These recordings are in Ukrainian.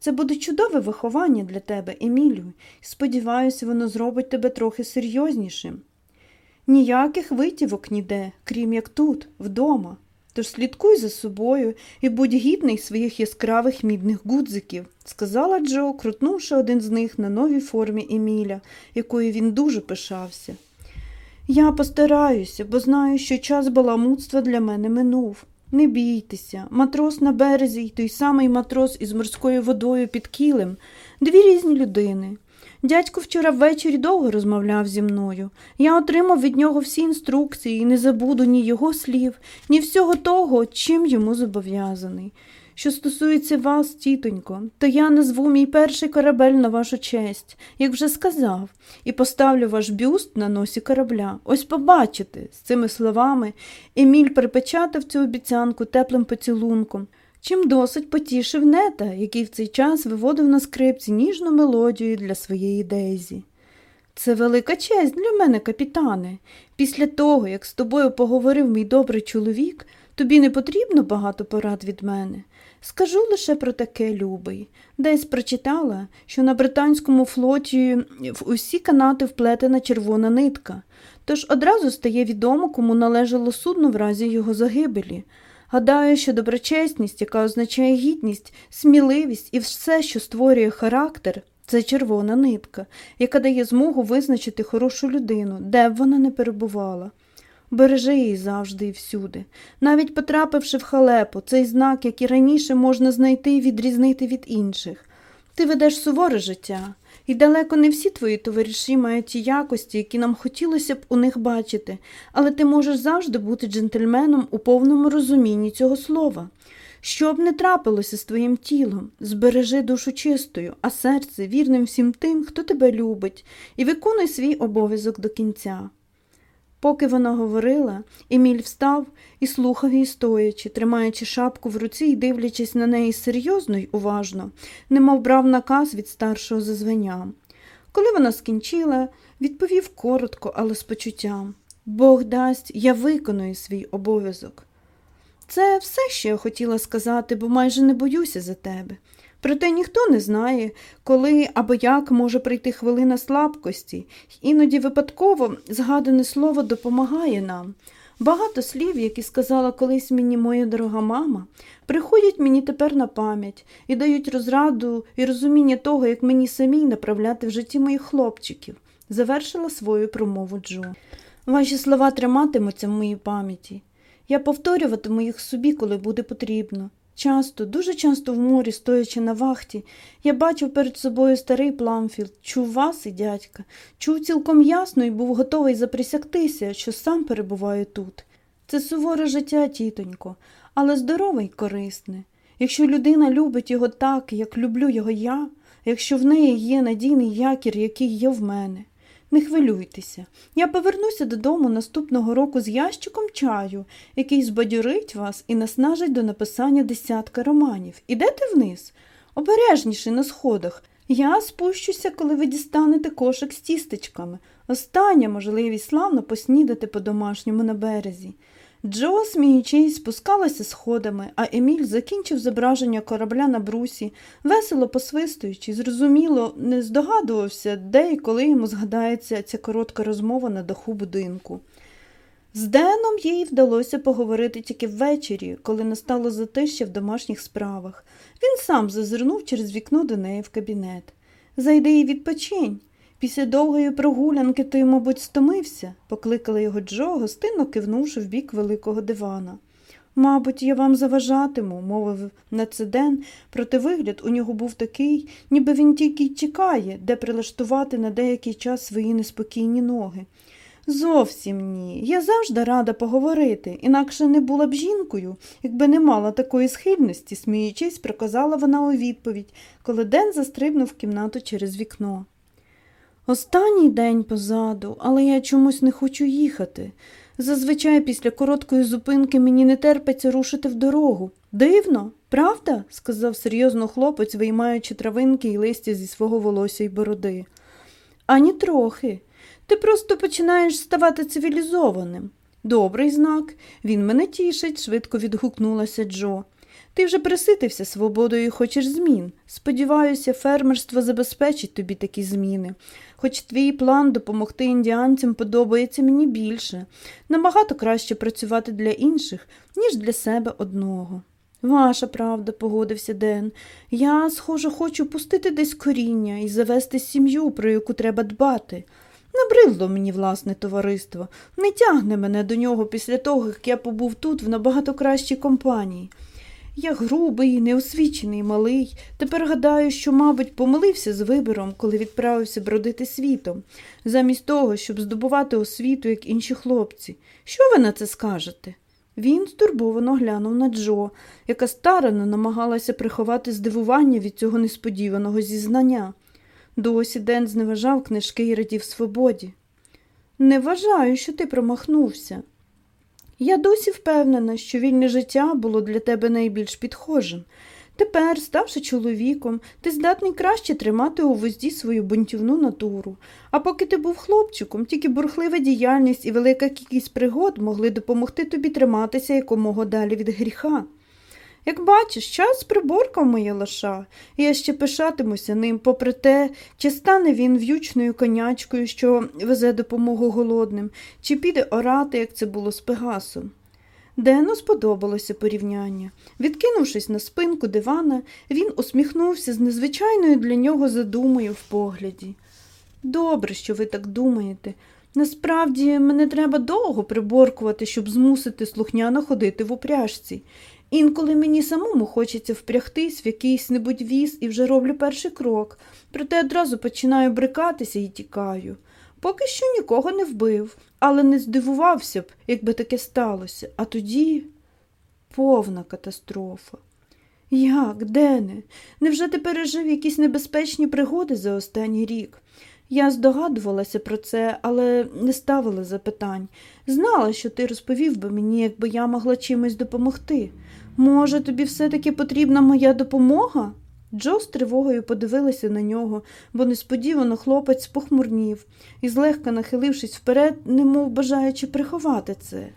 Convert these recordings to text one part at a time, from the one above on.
Це буде чудове виховання для тебе, Емілію, сподіваюся, воно зробить тебе трохи серйознішим. Ніяких витівок ніде, крім як тут, вдома. Тож слідкуй за собою і будь гідний своїх яскравих мідних гудзиків, сказала Джо, крутнувши один з них на новій формі Еміля, якою він дуже пишався. Я постараюся, бо знаю, що час баламутства для мене минув. Не бійтеся, матрос на березі й той самий матрос із морською водою під кілем дві різні людини. Дядько вчора ввечері довго розмовляв зі мною. Я отримав від нього всі інструкції і не забуду ні його слів, ні всього того, чим йому зобов'язаний. Що стосується вас, тітонько, то я назву мій перший корабель на вашу честь, як вже сказав, і поставлю ваш бюст на носі корабля. Ось побачите. З цими словами Еміль припечатав цю обіцянку теплим поцілунком чим досить потішив нета, який в цей час виводив на скрипці ніжну мелодію для своєї Дейзі. Це велика честь для мене, капітане. Після того, як з тобою поговорив мій добрий чоловік, тобі не потрібно багато порад від мене. Скажу лише про таке, любий. Десь прочитала, що на британському флоті в усі канати вплетена червона нитка, тож одразу стає відомо, кому належало судно в разі його загибелі. Гадаю, що доброчесність, яка означає гідність, сміливість і все, що створює характер, це червона нитка, яка дає змогу визначити хорошу людину, де б вона не перебувала. Бережи її завжди і всюди. Навіть потрапивши в халепу, цей знак, як і раніше, можна знайти і відрізнити від інших. Ти ведеш суворе життя, і далеко не всі твої товариші мають ті якості, які нам хотілося б у них бачити, але ти можеш завжди бути джентльменом у повному розумінні цього слова. Що б не трапилося з твоїм тілом, збережи душу чистою, а серце вірним всім тим, хто тебе любить, і виконуй свій обов'язок до кінця. Поки вона говорила, Еміль встав і слухав її стоячи, тримаючи шапку в руці і дивлячись на неї серйозно й уважно, немов брав наказ від старшого за. Коли вона скінчила, відповів коротко, але з почуттям Бог дасть, я виконую свій обов'язок. Це все, що я хотіла сказати, бо майже не боюся за тебе. Проте ніхто не знає, коли або як може прийти хвилина слабкості, іноді випадково згадане слово допомагає нам. Багато слів, які сказала колись мені моя дорога мама, приходять мені тепер на пам'ять і дають розраду і розуміння того, як мені самій направляти в житті моїх хлопчиків, завершила свою промову Джо. Ваші слова триматимуться в моїй пам'яті. Я повторюватиму їх собі, коли буде потрібно. Часто, дуже часто в морі, стоячи на вахті, я бачив перед собою старий Пламфілд, чув вас і дядька, чув цілком ясно і був готовий заприсягтися, що сам перебуваю тут. Це суворе життя, тітонько, але здорове й корисне. Якщо людина любить його так, як люблю його я, якщо в неї є надійний якір, який є в мене. Не хвилюйтеся. Я повернуся додому наступного року з ящиком чаю, який збадьорить вас і наснажить до написання десятка романів. Ідете вниз? Обережніше на сходах. Я спущуся, коли ви дістанете кошик з тістечками. Остання можливість славно поснідати по-домашньому на березі. Джо, сміючись, спускалася сходами, а Еміль закінчив зображення корабля на брусі, весело посвистуючи, зрозуміло, не здогадувався, де і коли йому згадається ця коротка розмова на даху будинку. З Деном їй вдалося поговорити тільки ввечері, коли настало затища в домашніх справах. Він сам зазирнув через вікно до неї в кабінет. Зайди і відпочинь. Після довгої прогулянки той, мабуть, стомився, покликала його Джо, гостинно кивнувши в бік великого дивана. Мабуть, я вам заважатиму, мовив Нациден, проте вигляд у нього був такий, ніби він тільки й чекає, де прилаштувати на деякий час свої неспокійні ноги. Зовсім ні. Я завжди рада поговорити, інакше не була б жінкою, якби не мала такої схильності, сміючись, проказала вона у відповідь, коли Ден застрибнув в кімнату через вікно. Останній день позаду, але я чомусь не хочу їхати. Зазвичай після короткої зупинки мені не терпиться рушити в дорогу. Дивно, правда? сказав серйозно хлопець, виймаючи травинки і листя зі свого волосся й бороди. Ані трохи. Ти просто починаєш ставати цивілізованим. Добрий знак, він мене тішить, швидко відгукнулася Джо. Ти вже приситився свободою і хочеш змін. Сподіваюся, фермерство забезпечить тобі такі зміни. Хоч твій план допомогти індіанцям подобається мені більше, набагато краще працювати для інших, ніж для себе одного. Ваша правда, погодився Ден. Я, схоже, хочу пустити десь коріння і завести сім'ю, про яку треба дбати. Набридло мені власне товариство, не тягне мене до нього після того, як я побув тут в набагато кращій компанії. Я грубий, неосвічений, малий. Тепер гадаю, що, мабуть, помилився з вибором, коли відправився бродити світом, замість того, щоб здобувати освіту, як інші хлопці. Що ви на це скажете? Він стурбовано глянув на Джо, яка старано намагалася приховати здивування від цього несподіваного зізнання. Досі Ден зневажав книжки і радів свободі. Не вважаю, що ти промахнувся. Я досі впевнена, що вільне життя було для тебе найбільш підхожим. Тепер, ставши чоловіком, ти здатний краще тримати у вузді свою бунтівну натуру. А поки ти був хлопчиком, тільки бурхлива діяльність і велика кількість пригод могли допомогти тобі триматися якомога далі від гріха. Як бачиш, час приборкав моє лоша, і я ще пишатимуся ним, попри те, чи стане він в'ючною конячкою, що везе допомогу голодним, чи піде орати, як це було з Пегасом. Дену сподобалося порівняння. Відкинувшись на спинку дивана, він усміхнувся з незвичайною для нього задумою в погляді. Добре, що ви так думаєте. Насправді мене треба довго приборкувати, щоб змусити слухняно ходити в упряжці. Інколи мені самому хочеться впрягтись в якийсь небудь віз і вже роблю перший крок, проте одразу починаю брикатися і тікаю. Поки що нікого не вбив, але не здивувався б, якби таке сталося, а тоді повна катастрофа. Як, Дене? Невже ти пережив якісь небезпечні пригоди за останній рік? Я здогадувалася про це, але не ставила запитань. Знала, що ти розповів би мені, якби я могла чимось допомогти. Може, тобі все-таки потрібна моя допомога? Джо з тривогою подивилася на нього, бо несподівано хлопець похмурнів і, злегка нахилившись вперед, немов бажаючи приховати це.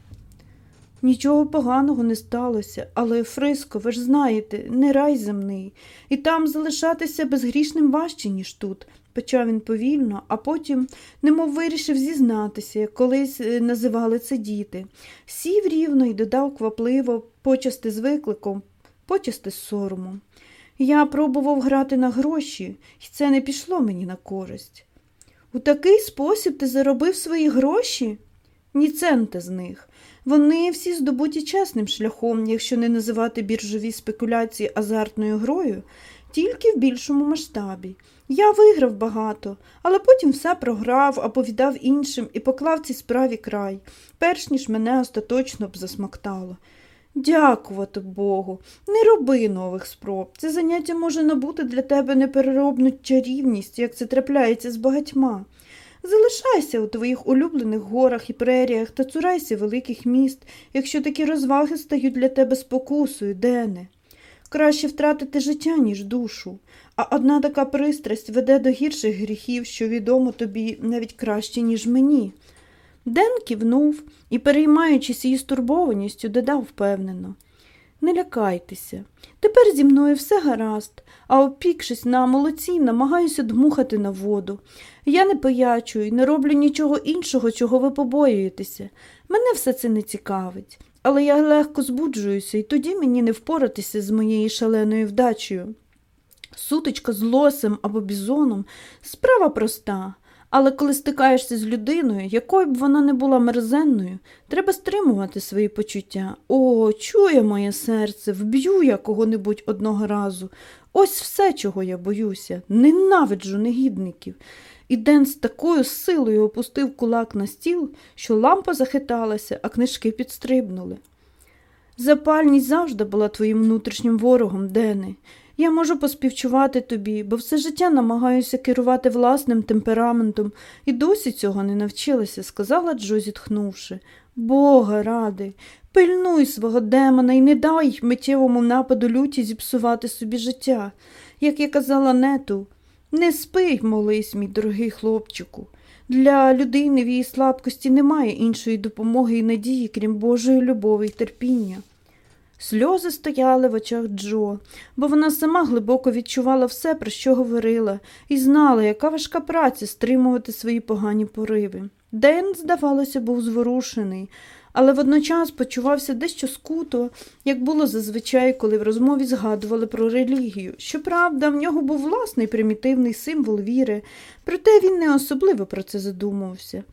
Нічого поганого не сталося, але Фриско, ви ж знаєте, не рай земний, і там залишатися безгрішним важче, ніж тут, почав він повільно, а потім, немов вирішив зізнатися, як колись е, називали це діти, сів рівно і додав квапливо, почасти з викликом, почасти з соромом. Я пробував грати на гроші, і це не пішло мені на користь. У такий спосіб ти заробив свої гроші? Ні цента з них. Вони всі здобуті чесним шляхом, якщо не називати біржові спекуляції азартною грою, тільки в більшому масштабі. Я виграв багато, але потім все програв або віддав іншим і поклав цій справі край, перш ніж мене остаточно б засмоктало. Дякувати Богу, не роби нових спроб. Це заняття може набути для тебе непереробну чарівність, як це трапляється з багатьма. Залишайся у твоїх улюблених горах і преріях та цурайся великих міст, якщо такі розваги стають для тебе спокусою, Дене. Краще втратити життя, ніж душу, а одна така пристрасть веде до гірших гріхів, що відомо тобі навіть краще, ніж мені. Ден кивнув і, переймаючись її стурбованістю, додав впевнено Не лякайтеся. Тепер зі мною все гаразд, а опікшись на молоці, намагаюся дмухати на воду. Я не пиячую і не роблю нічого іншого, чого ви побоюєтеся. Мене все це не цікавить, але я легко збуджуюся, і тоді мені не впоратися з моєю шаленою вдачею. Сутичка з лосем або бізоном справа проста. Але коли стикаєшся з людиною, якою б вона не була мерзенною, треба стримувати свої почуття. О, чує моє серце, вб'ю я кого-небудь одного разу. Ось все, чого я боюся, ненавиджу негідників. І Ден з такою силою опустив кулак на стіл, що лампа захиталася, а книжки підстрибнули. Запальність завжди була твоїм внутрішнім ворогом, Дене. Я можу поспівчувати тобі, бо все життя намагаюся керувати власним темпераментом і досі цього не навчилася, сказала Джо, зітхнувши. Бога ради, пильнуй свого демона і не дай миттєвому нападу люті зіпсувати собі життя. Як я казала нету, не спи, молись, мій дорогий хлопчику. Для людини в її слабкості немає іншої допомоги і надії, крім Божої любові й терпіння. Сльози стояли в очах Джо, бо вона сама глибоко відчувала все, про що говорила, і знала, яка важка праця стримувати свої погані пориви. Ден, здавалося, був зворушений, але водночас почувався дещо скуто, як було зазвичай, коли в розмові згадували про релігію. Щоправда, в нього був власний примітивний символ віри, проте він не особливо про це задумувався.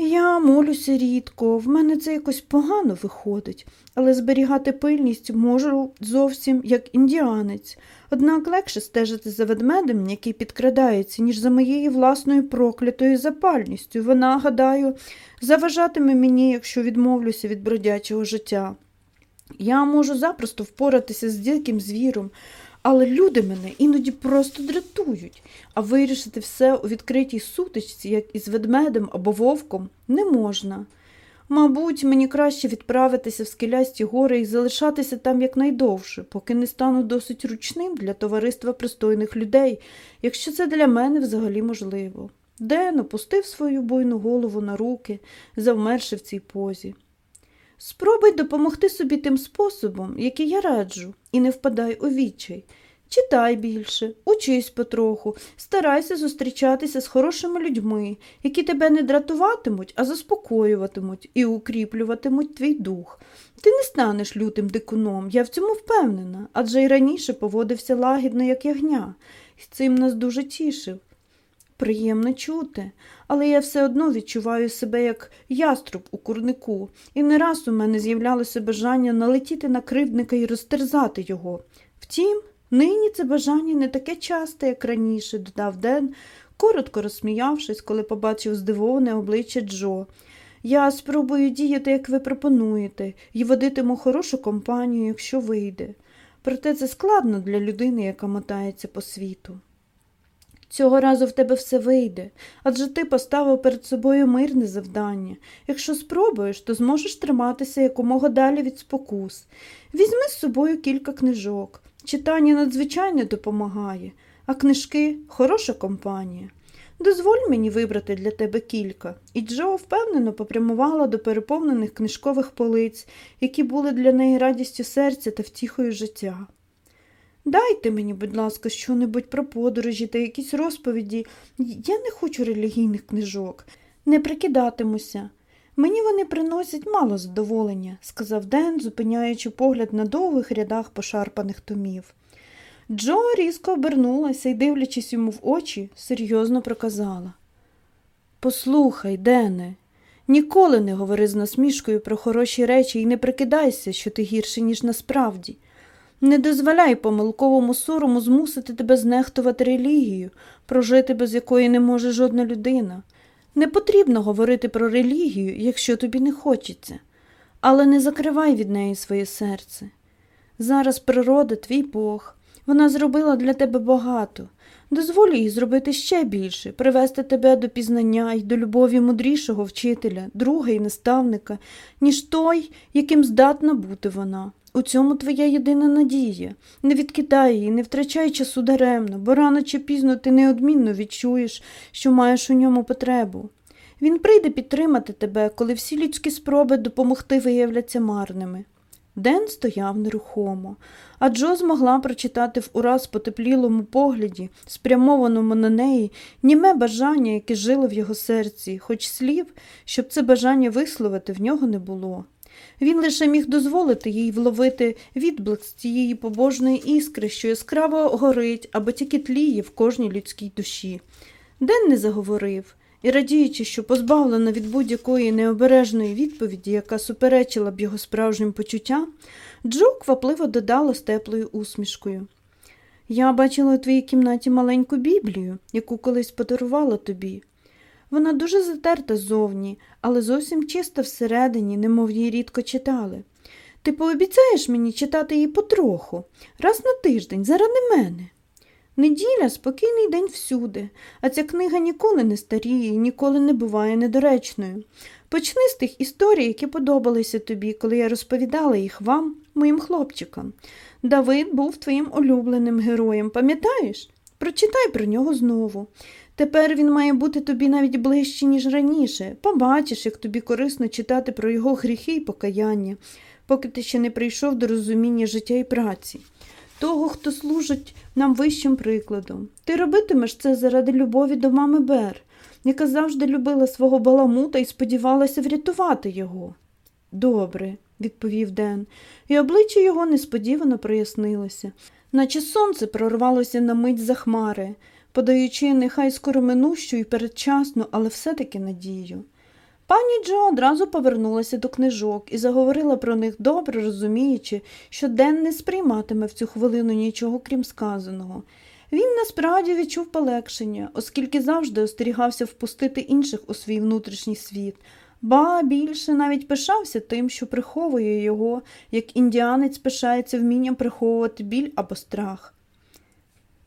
Я молюся рідко, в мене це якось погано виходить, але зберігати пильність можу зовсім як індіанець. Однак легше стежити за ведмедем, який підкрадається, ніж за моєю власною проклятою запальністю. Вона, гадаю, заважатиме мені, якщо відмовлюся від бродячого життя. Я можу запросто впоратися з диким звіром, але люди мене іноді просто дратують, а вирішити все у відкритій сутичці, як із ведмедем або вовком, не можна. Мабуть, мені краще відправитися в скелясті гори і залишатися там якнайдовше, поки не стану досить ручним для товариства пристойних людей, якщо це для мене взагалі можливо. Ден опустив свою буйну голову на руки, завмерши в цій позі. Спробуй допомогти собі тим способом, який я раджу, і не впадай у відчай. Читай більше, учись потроху, старайся зустрічатися з хорошими людьми, які тебе не дратуватимуть, а заспокоюватимуть і укріплюватимуть твій дух. Ти не станеш лютим дикуном, я в цьому впевнена, адже й раніше поводився лагідно, як ягня, і цим нас дуже тішив. Приємно чути, але я все одно відчуваю себе як яструб у курнику, і не раз у мене з'являлося бажання налетіти на кривдника і розтерзати його. Втім, нині це бажання не таке часте, як раніше, додав Ден, коротко розсміявшись, коли побачив здивоване обличчя Джо. Я спробую діяти, як ви пропонуєте, і водитиму хорошу компанію, якщо вийде. Проте це складно для людини, яка мотається по світу. Цього разу в тебе все вийде, адже ти поставив перед собою мирне завдання. Якщо спробуєш, то зможеш триматися якомога далі від спокус. Візьми з собою кілька книжок. Читання надзвичайно допомагає, а книжки хороша компанія. Дозволь мені вибрати для тебе кілька, і Джо впевнено попрямувала до переповнених книжкових полиць, які були для неї радістю серця та втіхою життя. Дайте мені, будь ласка, що-небудь про подорожі та якісь розповіді. Я не хочу релігійних книжок, не прикидатимуся. Мені вони приносять мало задоволення, сказав Ден, зупиняючи погляд на довгих рядах пошарпаних томів. Джо різко обернулася і, дивлячись йому в очі, серйозно проказала Послухай, Дене, ніколи не говори з насмішкою про хороші речі і не прикидайся, що ти гірше, ніж насправді. Не дозволяй помилковому сорому змусити тебе знехтувати релігію, прожити без якої не може жодна людина. Не потрібно говорити про релігію, якщо тобі не хочеться, але не закривай від неї своє серце. Зараз природа твій Бог, вона зробила для тебе багато. Дозволь їй зробити ще більше, привести тебе до пізнання і до любові мудрішого вчителя, друга і наставника, ніж той, яким здатна бути вона. У цьому твоя єдина надія. Не відкидай її, не втрачай часу даремно, бо рано чи пізно ти неодмінно відчуєш, що маєш у ньому потребу. Він прийде підтримати тебе, коли всі людські спроби допомогти виявляться марними. Ден стояв нерухомо, а Джо змогла прочитати в ураз потеплілому погляді, спрямованому на неї, німе бажання, яке жило в його серці, хоч слів, щоб це бажання висловити, в нього не було. Він лише міг дозволити їй вловити відблиск цієї побожної іскри, що яскраво горить або тільки тліє в кожній людській душі. Ден не заговорив, і, радіючи, що позбавлена від будь-якої необережної відповіді, яка суперечила б його справжнім почуттям, Джо квапливо додала з теплою усмішкою. Я бачила у твоїй кімнаті маленьку біблію, яку колись подарувала тобі. Вона дуже затерта ззовні, але зовсім чиста всередині, немов її рідко читали. Ти пообіцяєш мені читати її потроху, раз на тиждень, заради мене. Неділя спокійний день всюди, а ця книга ніколи не старіє і ніколи не буває недоречною. Почни з тих історій, які подобалися тобі, коли я розповідала їх вам, моїм хлопчикам. Давид був твоїм улюбленим героєм, пам'ятаєш? Прочитай про нього знову. Тепер він має бути тобі навіть ближче, ніж раніше. Побачиш, як тобі корисно читати про його гріхи і покаяння. поки ти ще не прийшов до розуміння життя і праці, того, хто служить нам вищим прикладом. Ти робитимеш це заради любові до мами Бер, яка завжди любила свого баламута і сподівалася врятувати його. Добре, відповів Ден, і обличчя його несподівано прояснилося, наче сонце прорвалося на мить за хмари, подаючи нехай скороминущу і передчасну, але все-таки надію. Пані Джо одразу повернулася до книжок і заговорила про них добре, розуміючи, що Ден не сприйматиме в цю хвилину нічого крім сказаного. Він насправді відчув полегшення, оскільки завжди остерігався впустити інших у свій внутрішній світ, ба більше навіть пишався тим, що приховує його, як індіанець пишається вмінням приховувати біль або страх.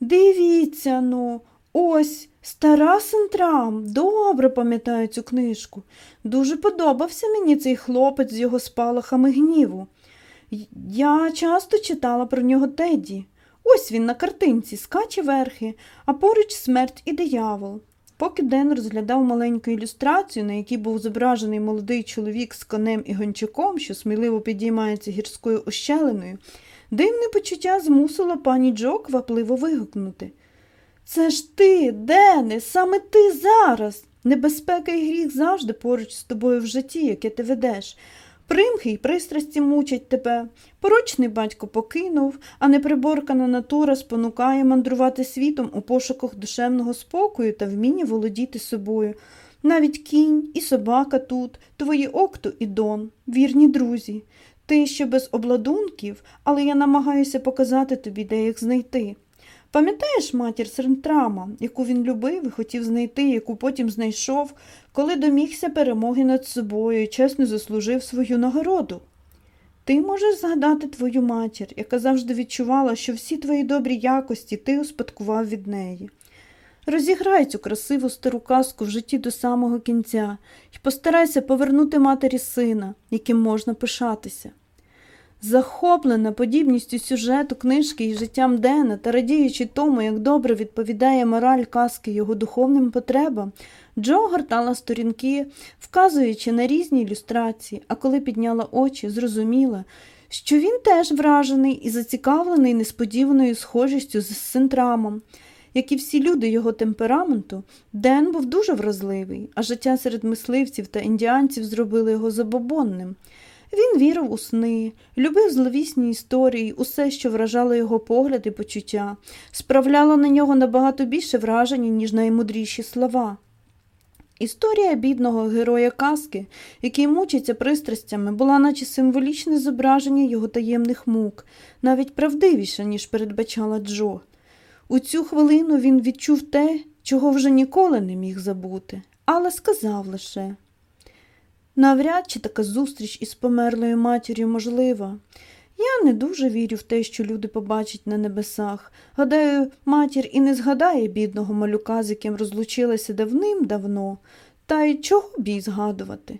Дивіться ну, ось стара Сентрам, добре пам'ятаю цю книжку. Дуже подобався мені цей хлопець з його спалахами гніву. Я часто читала про нього Теді. Ось він на картинці скаче верхи, а поруч смерть і диявол. Поки Ден розглядав маленьку ілюстрацію, на якій був зображений молодий чоловік з конем і гончаком, що сміливо підіймається гірською ущелиною, дивне почуття змусило пані Джо квапливо вигукнути. Це ж ти, Дене, саме ти зараз. Небезпека і гріх завжди поруч з тобою в житті, яке ти ведеш. Примхи й пристрасті мучать тебе. Порочний батько покинув, а неприборкана натура спонукає мандрувати світом у пошуках душевного спокою та вміння володіти собою. Навіть кінь і собака тут, твої окто і дон, вірні друзі. Ти ще без обладунків, але я намагаюся показати тобі, де їх знайти. Пам'ятаєш матір Срентрама, яку він любив і хотів знайти, яку потім знайшов, коли домігся перемоги над собою і чесно заслужив свою нагороду? Ти можеш згадати твою матір, яка завжди відчувала, що всі твої добрі якості ти успадкував від неї. Розіграй цю красиву стару казку в житті до самого кінця і постарайся повернути матері сина, яким можна пишатися. Захоплена подібністю сюжету книжки і життям Дена та радіючи тому, як добре відповідає мораль казки його духовним потребам, Джо гортала сторінки, вказуючи на різні ілюстрації, а коли підняла очі, зрозуміла, що він теж вражений і зацікавлений несподіваною схожістю з синтрамом. Як і всі люди його темпераменту, Ден був дуже вразливий, а життя серед мисливців та індіанців зробило його забобонним. Він вірив у сни, любив зловісні історії, усе, що вражало його погляд і почуття, справляло на нього набагато більше враження, ніж наймудріші слова. Історія бідного героя казки, який мучиться пристрастями, була наче символічне зображення його таємних мук, навіть правдивіше, ніж передбачала Джо. У цю хвилину він відчув те, чого вже ніколи не міг забути, але сказав лише Навряд чи така зустріч із померлою матір'ю можлива. Я не дуже вірю в те, що люди побачать на небесах. Гадаю, матір і не згадає бідного малюка, з яким розлучилася давним-давно, та й чого бій згадувати.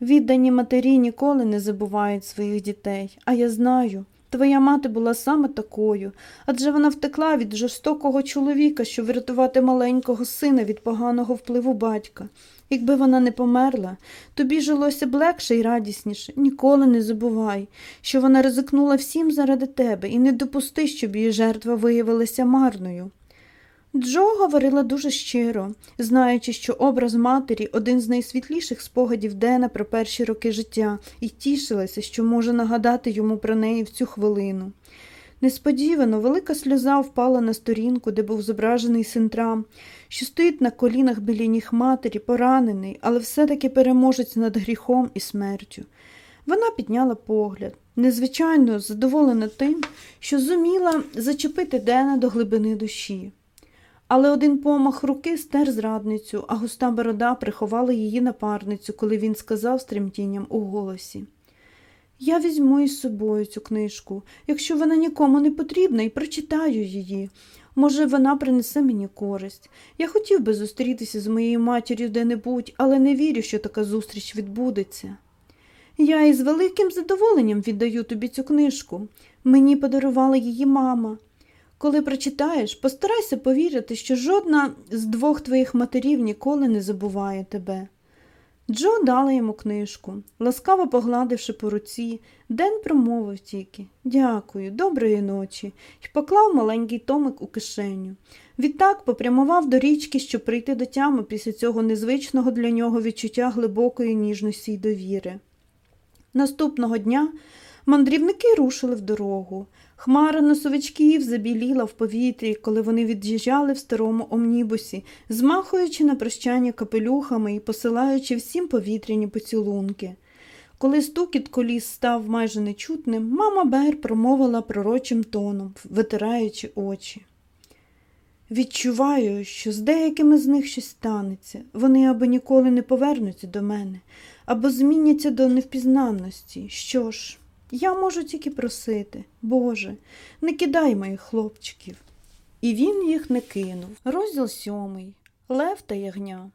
Віддані матері ніколи не забувають своїх дітей, а я знаю, твоя мати була саме такою, адже вона втекла від жорстокого чоловіка, щоб врятувати маленького сина від поганого впливу батька. Якби вона не померла, тобі жилося б легше і радісніше. Ніколи не забувай, що вона ризикнула всім заради тебе і не допусти, щоб її жертва виявилася марною. Джо говорила дуже щиро, знаючи, що образ матері один з найсвітліших спогадів Дена про перші роки життя, і тішилася, що може нагадати йому про неї в цю хвилину. Несподівано велика сльоза впала на сторінку, де був зображений синтрам, що стоїть на колінах біля ніг матері, поранений, але все-таки переможець над гріхом і смертю. Вона підняла погляд, незвичайно задоволена тим, що зуміла зачепити Дена до глибини душі. Але один помах руки стер зрадницю, а густа борода приховала її напарницю, коли він сказав з тремтінням у голосі. Я візьму із собою цю книжку, якщо вона нікому не потрібна, і прочитаю її. Може, вона принесе мені користь. Я хотів би зустрітися з моєю матір'ю де-небудь, але не вірю, що така зустріч відбудеться. Я із великим задоволенням віддаю тобі цю книжку. Мені подарувала її мама. Коли прочитаєш, постарайся повірити, що жодна з двох твоїх матерів ніколи не забуває тебе. Джо дала йому книжку, ласкаво погладивши по руці, Ден промовив тільки Дякую, доброї ночі, і поклав маленький томик у кишеню. Відтак попрямував до річки, щоб прийти до тями після цього незвичного для нього відчуття глибокої ніжності й довіри. Наступного дня мандрівники рушили в дорогу. Хмара носовичків забіліла в повітрі, коли вони від'їжджали в старому омнібусі, змахуючи на прощання капелюхами і посилаючи всім повітряні поцілунки. Коли стукіт коліс став майже нечутним, мама Бер промовила пророчим тоном, витираючи очі. Відчуваю, що з деякими з них щось станеться. Вони або ніколи не повернуться до мене, або зміняться до невпізнанності. Що ж, я можу тільки просити, Боже, не кидай моїх хлопчиків. І він їх не кинув. Розділ сьомий. Лев та ягня.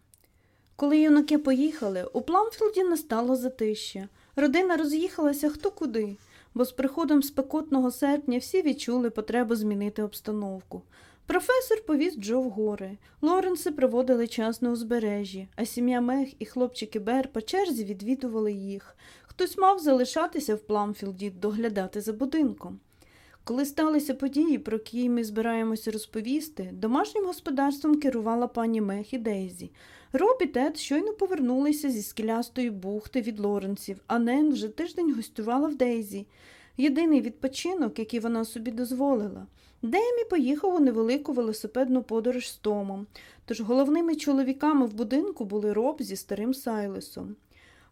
Коли юнаки поїхали, у Пламфілді настало затища. Родина роз'їхалася хто куди, бо з приходом спекотного серпня всі відчули потребу змінити обстановку. Професор повіз Джо в гори. Лоренси проводили час на узбережжі, а сім'я Мег і хлопчики Бер по черзі відвідували їх. Хтось мав залишатися в Пламфілді доглядати за будинком. Коли сталися події, про які ми збираємося розповісти, домашнім господарством керувала пані Мег і Дейзі. Роб і Тед щойно повернулися зі скелястої бухти від Лоренсів, а Нен вже тиждень гостювала в Дейзі. Єдиний відпочинок, який вона собі дозволила. Демі поїхав у невелику велосипедну подорож з Томом, тож головними чоловіками в будинку були Роб зі старим Сайлесом.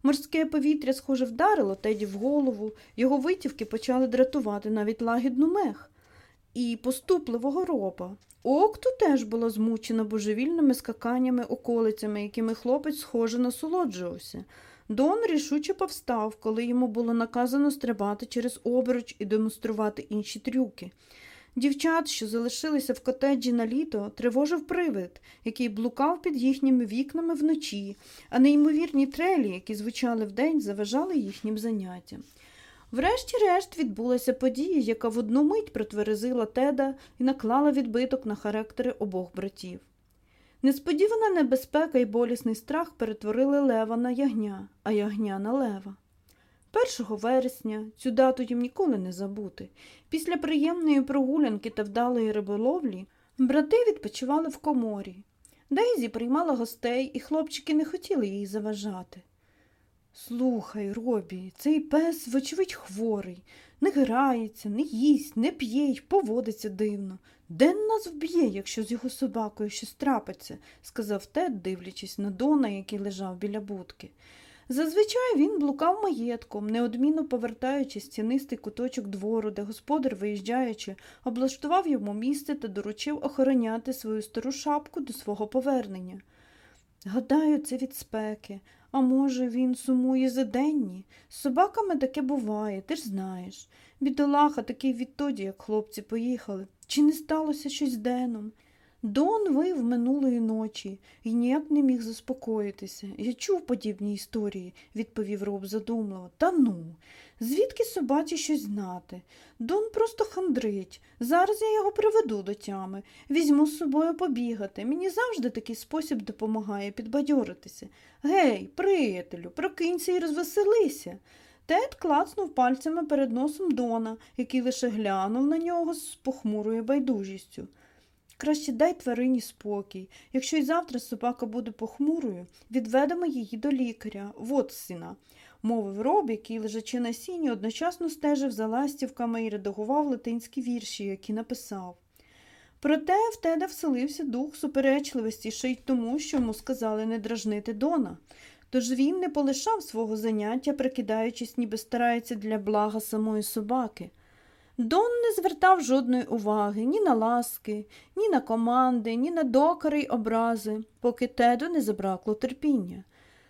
Морське повітря, схоже, вдарило Теді в голову, його витівки почали дратувати навіть лагідну мех і поступливого роба. Окту теж була змучена божевільними скаканнями околицями, якими хлопець схоже насолоджувався. Дон рішуче повстав, коли йому було наказано стрибати через обруч і демонструвати інші трюки. Дівчат, що залишилися в котеджі на літо, тривожив привид, який блукав під їхніми вікнами вночі, а неймовірні трелі, які звучали вдень, заважали їхнім заняттям. Врешті-решт відбулася подія, яка в одну мить протверезила теда і наклала відбиток на характери обох братів. Несподівана небезпека і болісний страх перетворили лева на ягня, а ягня на лева. 1 вересня цю дату їм ніколи не забути. Після приємної прогулянки та вдалої риболовлі брати відпочивали в коморі. Дейзі приймала гостей, і хлопчики не хотіли їй заважати. Слухай, Робі, цей пес, вочевидь, хворий, не грається, не їсть, не п'є й поводиться дивно. Ден нас вб'є, якщо з його собакою щось трапиться, сказав Тед, дивлячись на Дона, який лежав біля будки. Зазвичай він блукав маєтком, неодмінно повертаючись в цінистий куточок двору, де господар, виїжджаючи, облаштував йому місце та доручив охороняти свою стару шапку до свого повернення. Гадаю, це від спеки, а може, він сумує за денні. З собаками таке буває, ти ж знаєш. Бідолаха такий відтоді, як хлопці поїхали. Чи не сталося щось з Деном? Дон вив минулої ночі і ніяк не міг заспокоїтися. Я чув подібні історії, відповів Роб задумливо. Та ну, звідки собачі щось знати? Дон просто хандрить. Зараз я його приведу до тями, візьму з собою побігати. Мені завжди такий спосіб допомагає підбадьоритися. Гей, приятелю, прокинься і розвеселися. Тед клацнув пальцями перед носом Дона, який лише глянув на нього з похмурою байдужістю. Краще дай тварині спокій. Якщо й завтра собака буде похмурою, відведемо її до лікаря, Вотсіна, мовив роб, який, лежачи на сіні, одночасно стежив за ластівками і редагував латинські вірші, які написав. Проте в Теда вселився дух суперечливості ще й тому, що йому сказали не дражнити Дона. Тож він не полишав свого заняття, прикидаючись, ніби старається для блага самої собаки. Дон не звертав жодної уваги ні на ласки, ні на команди, ні на докори й образи, поки Теду не забракло терпіння.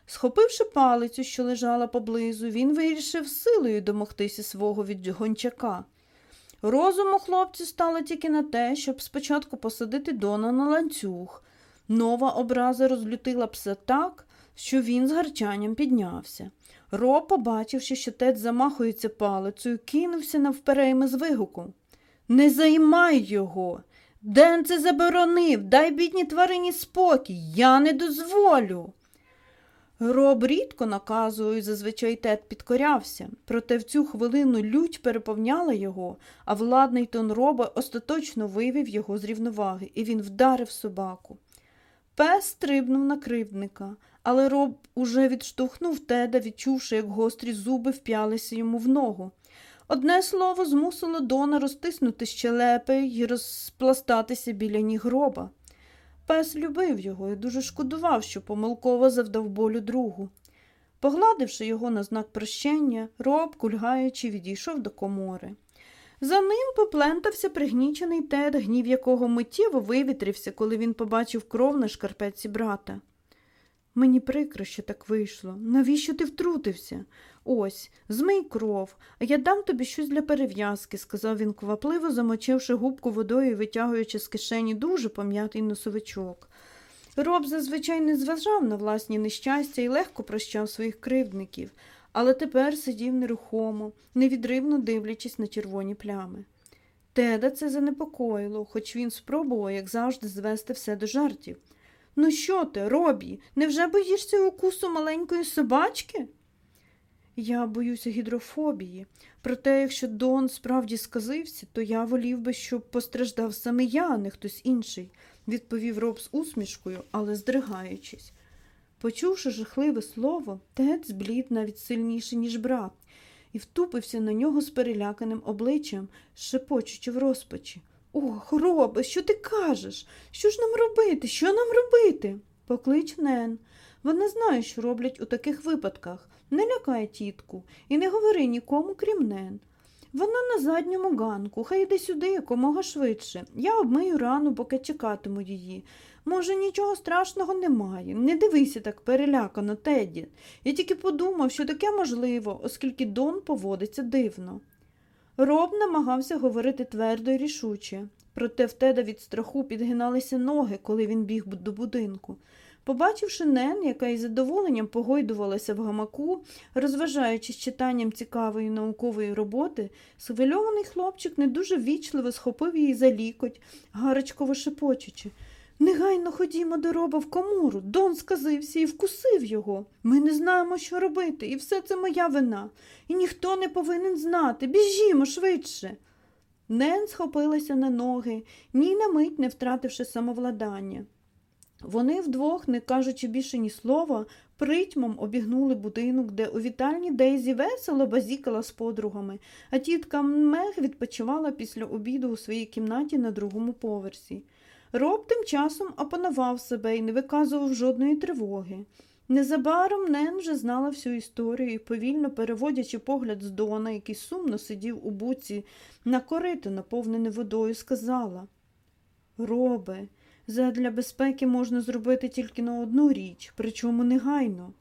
Схопивши палицю, що лежала поблизу, він вирішив силою домогтися свого від гончака. Розуму хлопцю стало тільки на те, щоб спочатку посадити Дона на ланцюг. Нова образа розлютила пса так, що він з гарчанням піднявся. Ро, побачивши, що тед замахується палицею, кинувся навперейми з вигуком. Не займай його. Ден це заборонив, дай бідній тварині спокій, я не дозволю. Роб рідко наказував і зазвичай тет підкорявся, проте в цю хвилину лють переповняла його, а владний тон роба остаточно вивів його з рівноваги, і він вдарив собаку. Пес стрибнув на кривдника, але роб уже відштовхнув теда, відчувши, як гострі зуби вп'ялися йому в ногу. Одне слово змусило Дона розтиснути щелепи і розпластатися біля ніг роба. Пес любив його і дуже шкодував, що помилково завдав болю другу. Погладивши його на знак прощення, роб, кульгаючи, відійшов до комори. За ним поплентався пригнічений тед, гнів якого миттєво вивітрився, коли він побачив кров на шкарпеці брата. Мені прикро, що так вийшло. Навіщо ти втрутився? Ось, змий кров, а я дам тобі щось для перев'язки, сказав він квапливо, замочивши губку водою і витягуючи з кишені дуже пом'ятий носовичок. Роб зазвичай не зважав на власні нещастя і легко прощав своїх кривдників, але тепер сидів нерухомо, невідривно дивлячись на червоні плями. Теда це занепокоїло, хоч він спробував, як завжди, звести все до жартів. Ну, що ти, Робі, невже боїшся укусу маленької собачки? Я боюся гідрофобії. Проте, якщо Дон справді сказився, то я волів би, щоб постраждав саме я, а не хтось інший, відповів роб з усмішкою, але здригаючись. Почувши жахливе слово, Тед зблід навіть сильніше, ніж брат, і втупився на нього з переляканим обличчям, шепочучи в розпачі. Ох, робе, що ти кажеш? Що ж нам робити? Що нам робити? Поклич Нен. Вона знає, що роблять у таких випадках. Не лякай тітку і не говори нікому, крім Нен. Вона на задньому ганку, хай йде сюди якомога швидше. Я обмию рану, поки чекатиму її. Може, нічого страшного немає. Не дивися так перелякано, Теді. Я тільки подумав, що таке можливо, оскільки Дон поводиться дивно. Роб намагався говорити твердо і рішуче, проте в теда від страху підгиналися ноги, коли він біг до будинку. Побачивши Нен, яка із задоволенням погойдувалася в гамаку, розважаючись читанням цікавої наукової роботи, схвильований хлопчик не дуже вічливо схопив її за лікоть, гарочково шепочучи. Негайно ходімо до роба в комору. Дон сказився і вкусив його. Ми не знаємо, що робити, і все це моя вина. І ніхто не повинен знати. Біжімо швидше. Нен схопилася на ноги, ні на мить не втративши самовладання. Вони вдвох, не кажучи більше ні слова, притьмом обігнули будинок, де у вітальні Дейзі весело базікала з подругами, а тітка Мег відпочивала після обіду у своїй кімнаті на другому поверсі. Роб тим часом опанував себе і не виказував жодної тривоги. Незабаром Нен вже знала всю історію і, повільно переводячи погляд з Дона, який сумно сидів у буці на корито, наповнене водою, сказала Робе, задля безпеки можна зробити тільки на одну річ, причому негайно.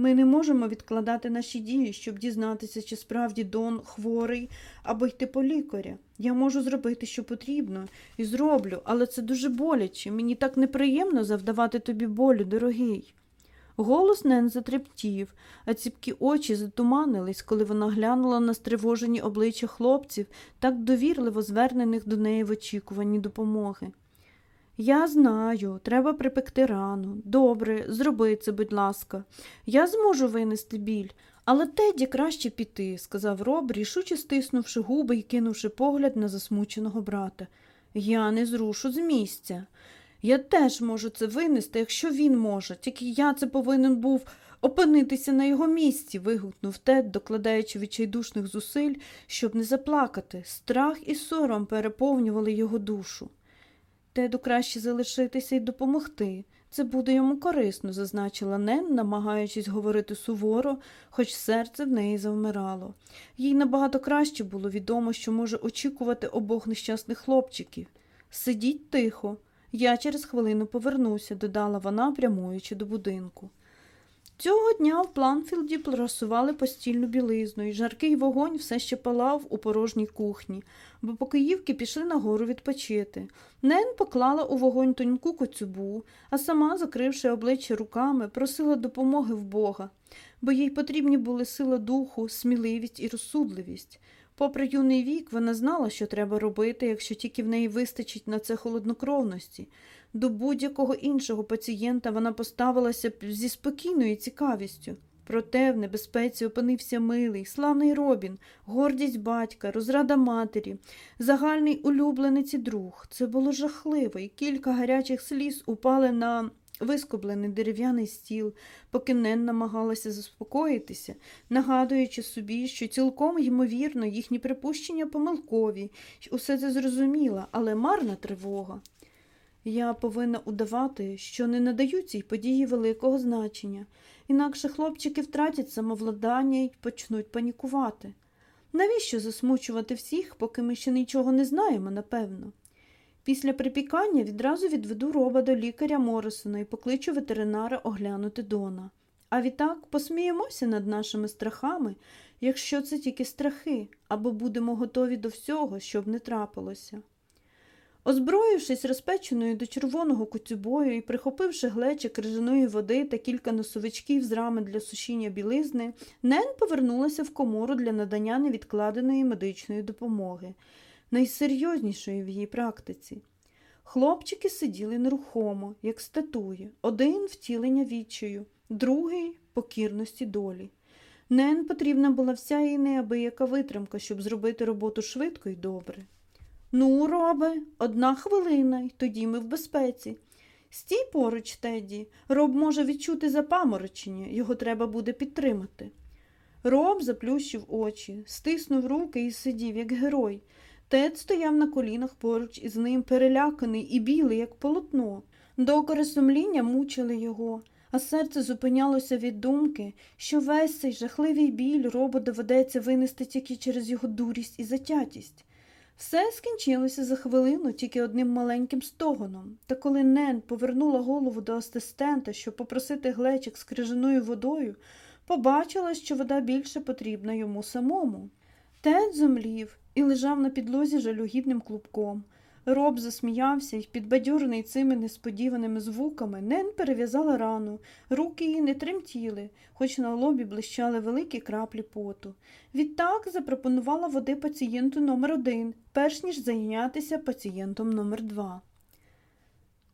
Ми не можемо відкладати наші дії, щоб дізнатися, чи справді Дон хворий або йти по лікаря. Я можу зробити, що потрібно, і зроблю, але це дуже боляче. Мені так неприємно завдавати тобі болю, дорогий. Голос Нен затрептів, а ціпкі очі затуманились, коли вона глянула на стривожені обличчя хлопців, так довірливо звернених до неї в очікуванні допомоги. Я знаю, треба припекти рану. Добре, зроби це, будь ласка. Я зможу винести біль, але Теді краще піти, сказав Роб, рішуче стиснувши губи і кинувши погляд на засмученого брата. Я не зрушу з місця. Я теж можу це винести, якщо він може, тільки я це повинен був опинитися на його місці, вигукнув Тед, докладаючи відчайдушних зусиль, щоб не заплакати. Страх і сором переповнювали його душу. Теду краще залишитися і допомогти. Це буде йому корисно, зазначила Нен, намагаючись говорити суворо, хоч серце в неї завмирало. Їй набагато краще було відомо, що може очікувати обох нещасних хлопчиків. Сидіть тихо, я через хвилину повернуся, додала вона, прямуючи до будинку. Цього дня в Пламфілді просували постільну білизну, і жаркий вогонь все ще палав у порожній кухні, бо покоївки пішли нагору відпочити. Нен поклала у вогонь тоньку коцюбу, а сама, закривши обличчя руками, просила допомоги в Бога, бо їй потрібні були сила духу, сміливість і розсудливість. Попри юний вік, вона знала, що треба робити, якщо тільки в неї вистачить на це холоднокровності. До будь-якого іншого пацієнта вона поставилася зі спокійною цікавістю. Проте в небезпеці опинився милий, славний Робін, гордість батька, розрада матері, загальний улюбленець і друг. Це було жахливо, і кілька гарячих сліз упали на вискоблений дерев'яний стіл, поки Нен намагалася заспокоїтися, нагадуючи собі, що цілком ймовірно їхні припущення помилкові, усе це зрозуміла, але марна тривога. Я повинна удавати, що не надаю цій події великого значення, інакше хлопчики втратять самовладання і почнуть панікувати. Навіщо засмучувати всіх, поки ми ще нічого не знаємо, напевно? Після припікання відразу відведу роба до лікаря Морисона і покличу ветеринара оглянути Дона. А відтак посміємося над нашими страхами, якщо це тільки страхи, або будемо готові до всього, щоб не трапилося. Озброївшись розпеченою до червоного куцюбою і прихопивши глечик крижаної води та кілька носовичків з рами для сушіння білизни, Нен повернулася в комору для надання невідкладеної медичної допомоги, найсерйознішої в її практиці. Хлопчики сиділи нерухомо, як статуї, один втілення відчаю, другий покірності долі. Нен потрібна була вся її неабияка витримка, щоб зробити роботу швидко і добре. Ну, робе, одна хвилина, й тоді ми в безпеці. Стій поруч, Теді. Роб може відчути запаморочення, його треба буде підтримати. Роб заплющив очі, стиснув руки і сидів, як герой. Тед стояв на колінах поруч із ним, переляканий і білий, як полотно. Докори сумління мучили його, а серце зупинялося від думки, що весь цей жахливий біль робу доведеться винести тільки через його дурість і затятість. Все скінчилося за хвилину тільки одним маленьким стогоном, та коли Нен повернула голову до асистента, щоб попросити глечик з крижаною водою, побачила, що вода більше потрібна йому самому. Тед зомлів і лежав на підлозі жалюгідним клубком. Роб засміявся і, підбадьорений цими несподіваними звуками, Нен перев'язала рану, руки її не тремтіли, хоч на лобі блищали великі краплі поту. Відтак запропонувала води пацієнту номер один, перш ніж зайнятися пацієнтом номер два.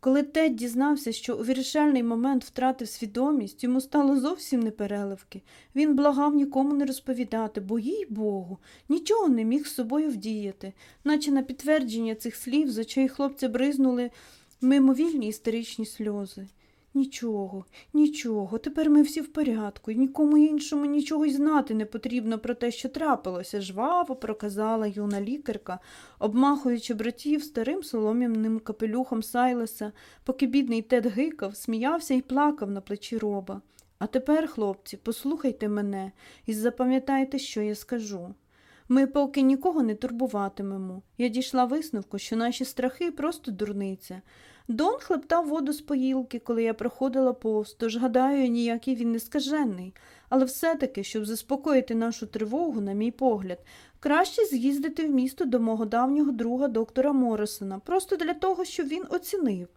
Коли Тед дізнався, що у вирішальний момент втратив свідомість, йому стало зовсім непереливки. Він благав нікому не розповідати, бо, їй Богу, нічого не міг з собою вдіяти, наче на підтвердження цих слів з очей хлопця бризнули мимовільні істеричні сльози. Нічого, нічого, тепер ми всі в порядку, і нікому іншому нічого й знати не потрібно про те, що трапилося, жваво проказала юна лікарка, обмахуючи братів старим солом'яним капелюхом Сайлеса, поки бідний Тед гикав, сміявся і плакав на плечі роба. А тепер, хлопці, послухайте мене і запам'ятайте, що я скажу. Ми поки нікого не турбуватимемо. Я дійшла висновку, що наші страхи просто дурниця. Дон хлептав воду з поїлки, коли я проходила повз, тож, гадаю, ніякий він не скажений. Але все-таки, щоб заспокоїти нашу тривогу, на мій погляд, краще з'їздити в місто до мого давнього друга доктора Моррисона, просто для того, щоб він оцінив,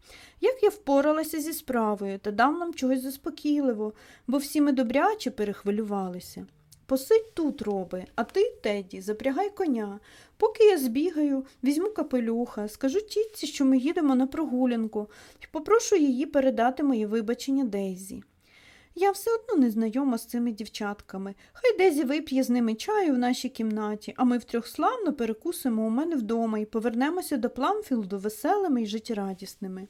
як я впоралася зі справою та дав нам чогось заспокійливо, бо всі ми добряче перехвилювалися. Посидь тут, роби, а ти, Теді, запрягай коня. Поки я збігаю, візьму капелюха, скажу тітці, що ми їдемо на прогулянку, і попрошу її передати моє вибачення Дейзі. Я все одно не знайома з цими дівчатками. Хай Дезі вип'є з ними чаю в нашій кімнаті, а ми втрьох славно перекусимо у мене вдома і повернемося до Пламфілду веселими і життєрадісними.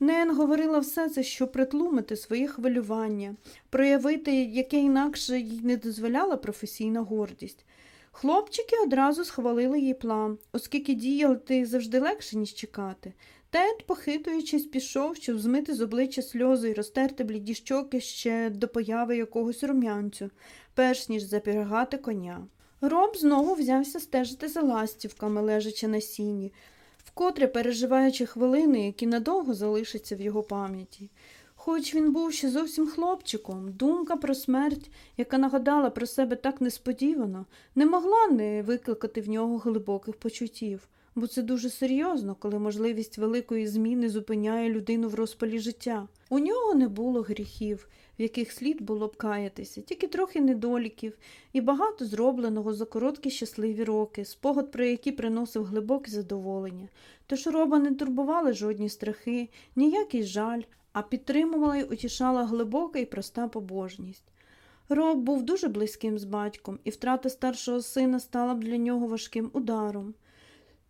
Нен говорила все це, щоб притлумити своє хвилювання, проявити, яке інакше їй не дозволяла професійна гордість. Хлопчики одразу схвалили їй план, оскільки діяти завжди легше, ніж чекати. Тед, похитуючись, пішов, щоб змити з обличчя сльози і розтерти бліді щоки ще до появи якогось рум'янцю, перш ніж запірагати коня. Роб знову взявся стежити за ластівками, лежачи на сіні вкотре переживаючи хвилини, які надовго залишаться в його пам'яті. Хоч він був ще зовсім хлопчиком, думка про смерть, яка нагадала про себе так несподівано, не могла не викликати в нього глибоких почуттів. бо це дуже серйозно, коли можливість великої зміни зупиняє людину в розпалі життя. У нього не було гріхів, в яких слід було б каятися, тільки трохи недоліків і багато зробленого за короткі щасливі роки, спогад про які приносив глибоке задоволення. Тож роба не турбували жодні страхи, ніякий жаль, а підтримувала й утішала глибока і проста побожність. Роб був дуже близьким з батьком, і втрата старшого сина стала б для нього важким ударом.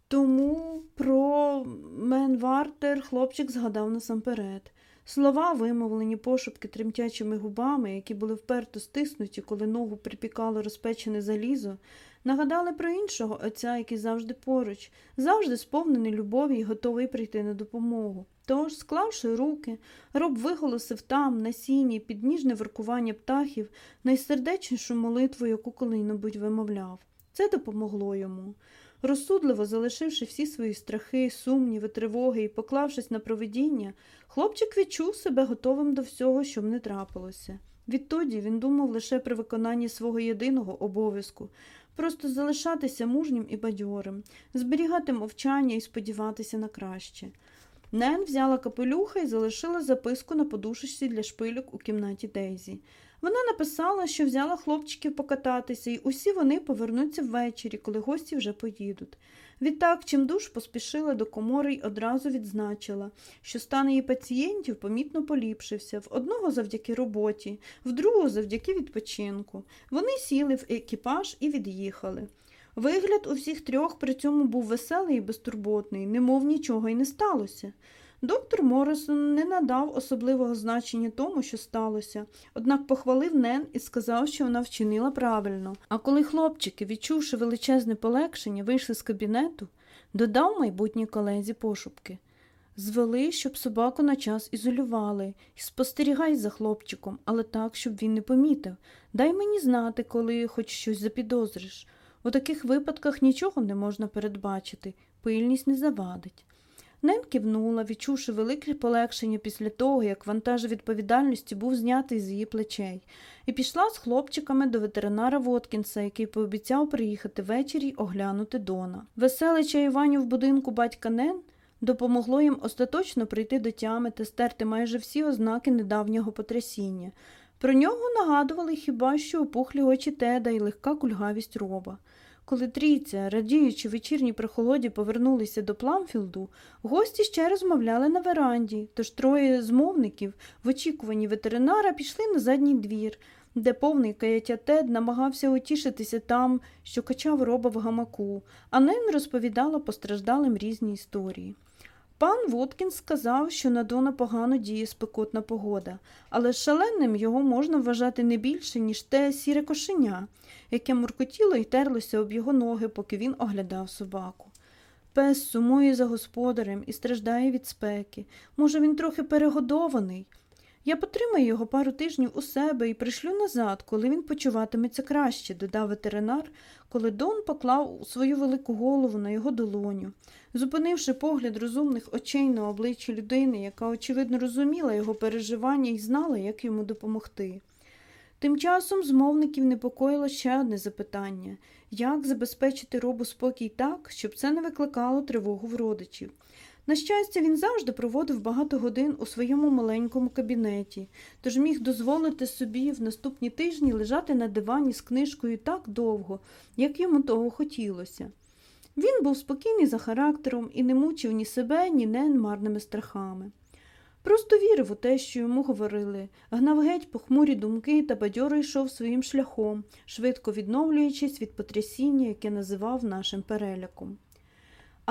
Тому про Менвартер хлопчик згадав насамперед. Слова, вимовлені пошепки тремтячими губами, які були вперто стиснуті, коли ногу припікало розпечене залізо, нагадали про іншого отця, який завжди поруч, завжди сповнений любові і готовий прийти на допомогу. Тож, склавши руки, роб виголосив там, на сіні, під ніжне воркування птахів, найсердечнішу молитву, яку коли-небудь вимовляв. Це допомогло йому. Розсудливо залишивши всі свої страхи, сумніви, тривоги і поклавшись на провидіння, хлопчик відчув себе готовим до всього, що не трапилося. Відтоді він думав лише при виконанні свого єдиного обов'язку просто залишатися мужнім і бадьорим, зберігати мовчання і сподіватися на краще. Нен взяла капелюха і залишила записку на подушечці для шпильок у кімнаті Дейзі. Вона написала, що взяла хлопчиків покататися, і усі вони повернуться ввечері, коли гості вже поїдуть. Відтак, чимдуж поспішила до комори й одразу відзначила, що стан її пацієнтів помітно поліпшився в одного завдяки роботі, в другого завдяки відпочинку. Вони сіли в екіпаж і від'їхали. Вигляд у всіх трьох при цьому був веселий і безтурботний, немов нічого й не сталося. Доктор Моррисон не надав особливого значення тому, що сталося, однак похвалив Нен і сказав, що вона вчинила правильно. А коли хлопчики, відчувши величезне полегшення, вийшли з кабінету, додав майбутній колезі пошупки. Звели, щоб собаку на час ізолювали, і спостерігай за хлопчиком, але так, щоб він не помітив. Дай мені знати, коли хоч щось запідозриш. У таких випадках нічого не можна передбачити, пильність не завадить. Нен кивнула, відчувши велике полегшення після того, як вантаж відповідальності був знятий з її плечей, і пішла з хлопчиками до ветеринара Воткінса, який пообіцяв приїхати ввечері й оглянути Дона. Веселе чаювання в будинку батька Нен допомогло їм остаточно прийти до тями та стерти майже всі ознаки недавнього потрясіння. Про нього нагадували хіба що опухлі очі теда і легка кульгавість роба. Коли трійця, радіючи вечірній прохолоді, повернулися до Пламфілду, гості ще розмовляли на веранді, тож троє змовників в очікуванні ветеринара пішли на задній двір, де повний каяття Тед намагався утішитися там, що качав роба в гамаку, а Нен розповідала постраждалим різні історії. Пан Воткінс сказав, що на Дона погано діє спекотна погода, але шаленим його можна вважати не більше, ніж те сіре кошеня, яке муркотіло й терлося об його ноги, поки він оглядав собаку. Пес сумує за господарем і страждає від спеки. Може, він трохи перегодований. Я потримаю його пару тижнів у себе і пришлю назад, коли він почуватиметься краще, додав ветеринар, коли Дон поклав свою велику голову на його долоню, зупинивши погляд розумних очей на обличчі людини, яка, очевидно, розуміла його переживання і знала, як йому допомогти. Тим часом змовників непокоїло ще одне запитання як забезпечити робу спокій так, щоб це не викликало тривогу в родичів. На щастя, він завжди проводив багато годин у своєму маленькому кабінеті, тож міг дозволити собі в наступні тижні лежати на дивані з книжкою так довго, як йому того хотілося. Він був спокійний за характером і не мучив ні себе, ні нен марними страхами. Просто вірив у те, що йому говорили, гнав геть похмурі думки та бадьоро йшов своїм шляхом, швидко відновлюючись від потрясіння, яке називав нашим переляком.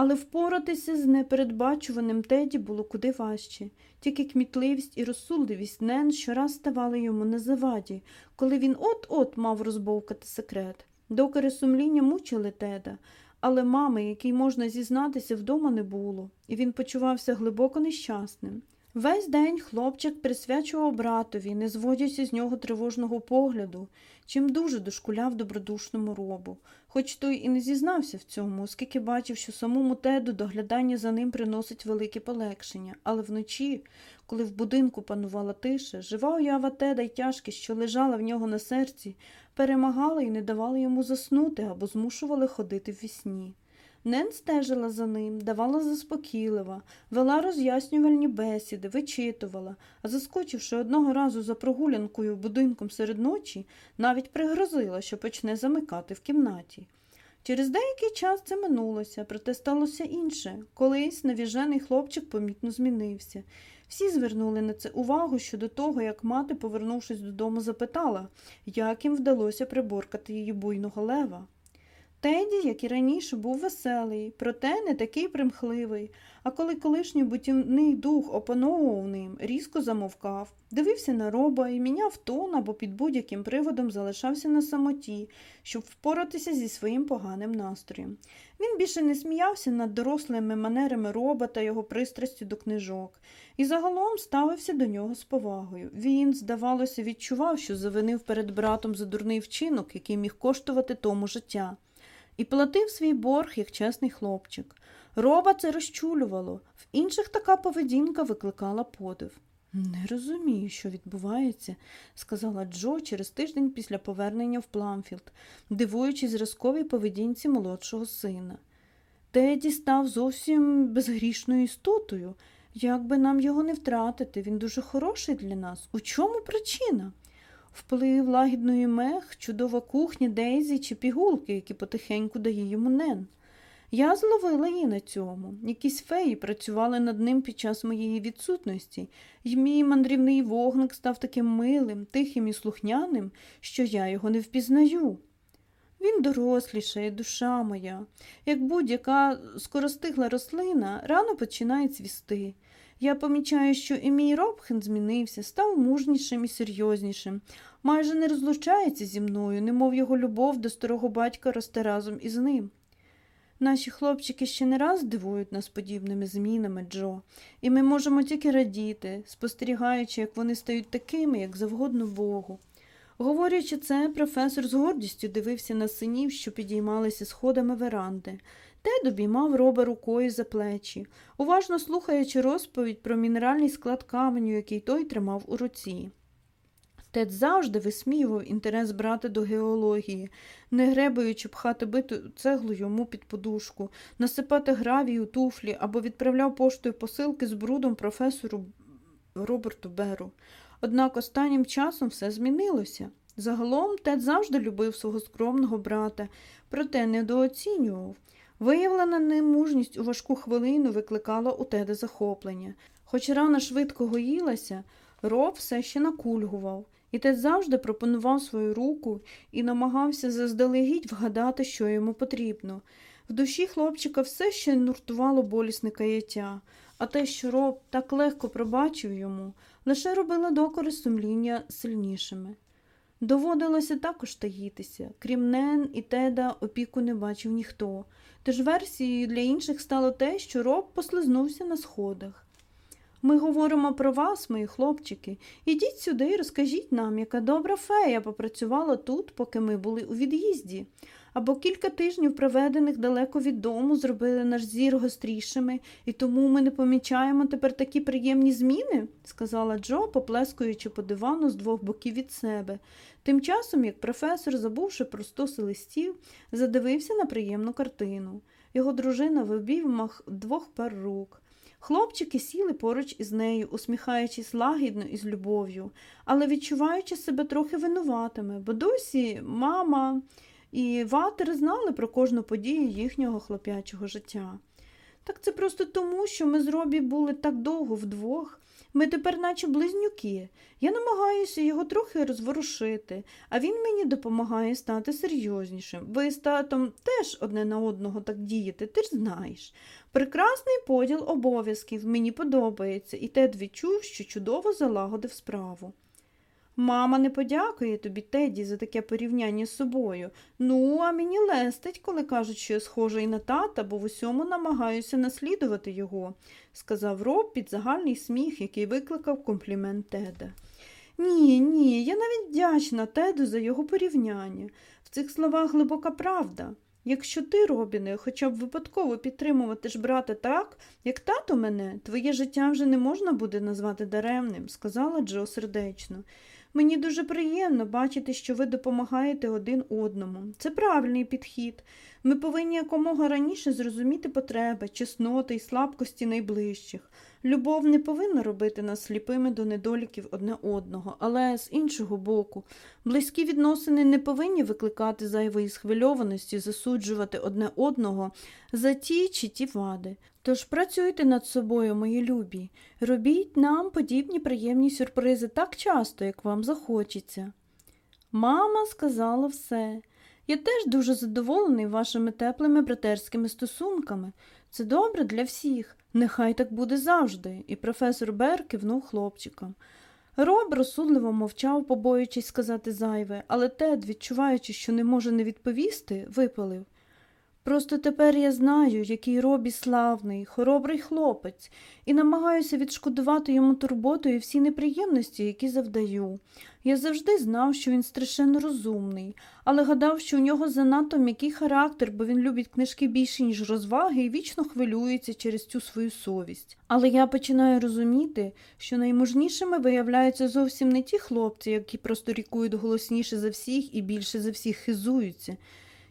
Але впоратися з непередбачуваним теді було куди важче, тільки кмітливість і розсудливість Нен щораз ставали йому на заваді, коли він от-от мав розбовкати секрет. Докери сумління мучили теда, але мами, якій можна зізнатися, вдома не було, і він почувався глибоко нещасним. Весь день хлопчик присвячував братові, не зводячи з нього тривожного погляду, чим дуже дошкуляв добродушному робу, хоч той і не зізнався в цьому, оскільки бачив, що самому теду доглядання за ним приносить велике полегшення, але вночі, коли в будинку панувала тиша, жива уява теда й тяжкість, що лежала в нього на серці, перемагали і не давали йому заснути або змушували ходити в вісні. Нен стежила за ним, давала заспокійлива, вела роз'яснювальні бесіди, вичитувала, а заскочивши одного разу за прогулянкою будинком серед ночі, навіть пригрозила, що почне замикати в кімнаті. Через деякий час це минулося, проте сталося інше. Колись навіжений хлопчик помітно змінився. Всі звернули на це увагу щодо того, як мати, повернувшись додому, запитала, як їм вдалося приборкати її буйного лева. Теді, як і раніше, був веселий, проте не такий примхливий, а коли колишній бутівний дух опановував ним, різко замовкав, дивився на роба і міняв тон або під будь-яким приводом залишався на самоті, щоб впоратися зі своїм поганим настроєм. Він більше не сміявся над дорослими манерами роба та його пристрастю до книжок, і загалом ставився до нього з повагою. Він, здавалося, відчував, що завинив перед братом за дурний вчинок, який міг коштувати тому життя і платив свій борг як чесний хлопчик. Роба це розчулювало, в інших така поведінка викликала подив. Не розумію, що відбувається, сказала Джо через тиждень після повернення в Пламфілд, дивуючись зразковій поведінці молодшого сина. Теді став зовсім безгрішною істотою. Як би нам його не втратити, він дуже хороший для нас. У чому причина? Вплив лагідної мех, чудова кухня, Дейзі чи пігулки, які потихеньку дає йому нен. Я зловила її на цьому. Якісь феї працювали над ним під час моєї відсутності, і мій мандрівний вогник став таким милим, тихим і слухняним, що я його не впізнаю. Він дорослішає, душа моя. Як будь-яка скоростигла рослина, рано починає цвісти. Я помічаю, що і мій Робхен змінився, став мужнішим і серйознішим, майже не розлучається зі мною, немов його любов до старого батька росте разом із ним. Наші хлопчики ще не раз дивують нас подібними змінами, Джо, і ми можемо тільки радіти, спостерігаючи, як вони стають такими, як завгодно Богу. Говорячи це, професор з гордістю дивився на синів, що підіймалися сходами веранди. Тед обіймав роба рукою за плечі, уважно слухаючи розповідь про мінеральний склад каменю, який той тримав у руці. Тед завжди висміював інтерес брата до геології, не гребуючи пхати биту цеглу йому під подушку, насипати гравій у туфлі або відправляв поштою посилки з брудом професору Роберту Беру. Однак останнім часом все змінилося. Загалом Тед завжди любив свого скромного брата, проте недооцінював. Виявлена ним мужність у важку хвилину викликала у Теда захоплення. Хоч рана швидко гоїлася, роб все ще накульгував, і Тед завжди пропонував свою руку і намагався заздалегідь вгадати, що йому потрібно. В душі хлопчика все ще нуртувало болісне каяття, а те, що роб так легко пробачив йому, лише робило докори сумління сильнішими. Доводилося також таїтися. Крім Нен і Теда, опіку не бачив ніхто. Тож версією для інших стало те, що роб послизнувся на сходах. Ми говоримо про вас, мої хлопчики. Ідіть сюди і розкажіть нам, яка добра фея попрацювала тут, поки ми були у від'їзді. Або кілька тижнів, проведених далеко від дому, зробили наш зір гострішими, і тому ми не помічаємо тепер такі приємні зміни, сказала Джо, поплескуючи по дивану з двох боків від себе. Тим часом, як професор, забувши про стоси листів, задивився на приємну картину. Його дружина в обіймах двох пар рук. Хлопчики сіли поруч із нею, усміхаючись лагідно і з любов'ю, але відчуваючи себе трохи винуватими, бо досі мама і ватер знали про кожну подію їхнього хлоп'ячого життя. Так це просто тому, що ми з Робі були так довго вдвох. Ми тепер, наче близнюки. Я намагаюся його трохи розворушити, а він мені допомагає стати серйознішим. Ви з татом теж одне на одного так дієте, ти ж знаєш. Прекрасний поділ обов'язків мені подобається, і Тед відчув, що чудово залагодив справу. Мама не подякує тобі, Теді, за таке порівняння з собою. Ну, а мені лестить, коли кажуть, що я схожий на тата, бо в усьому намагаюся наслідувати його, сказав Роб під загальний сміх, який викликав комплімент Теда. Ні, ні, я навіть вдячна Теду за його порівняння. В цих словах глибока правда. Якщо ти, Робіне, хоча б випадково підтримуватиш брата так, як тато мене, твоє життя вже не можна буде назвати даремним, сказала Джо сердечно. Мені дуже приємно бачити, що ви допомагаєте один одному. Це правильний підхід. Ми повинні якомога раніше зрозуміти потреби, чесноти і слабкості найближчих. Любов не повинна робити нас сліпими до недоліків одне одного, але з іншого боку, близькі відносини не повинні викликати зайвої схвильованості, засуджувати одне одного за ті чи ті вади. Тож працюйте над собою, мої любі, робіть нам подібні приємні сюрпризи так часто, як вам захочеться. Мама сказала все. Я теж дуже задоволений вашими теплими братерськими стосунками. Це добре для всіх. Нехай так буде завжди, і професор Бер кивнув хлопчикам. Роб розсудливо мовчав, побоюючись сказати зайве, але Тед, відчуваючи, що не може не відповісти, випалив. Просто тепер я знаю, який Робі славний, хоробрий хлопець, і намагаюся відшкодувати йому турботу і всі неприємності, які завдаю. Я завжди знав, що він страшенно розумний, але гадав, що у нього занадто м'який характер, бо він любить книжки більше, ніж розваги, і вічно хвилюється через цю свою совість. Але я починаю розуміти, що наймужнішими виявляються зовсім не ті хлопці, які просто рікують голосніше за всіх і більше за всіх хизуються.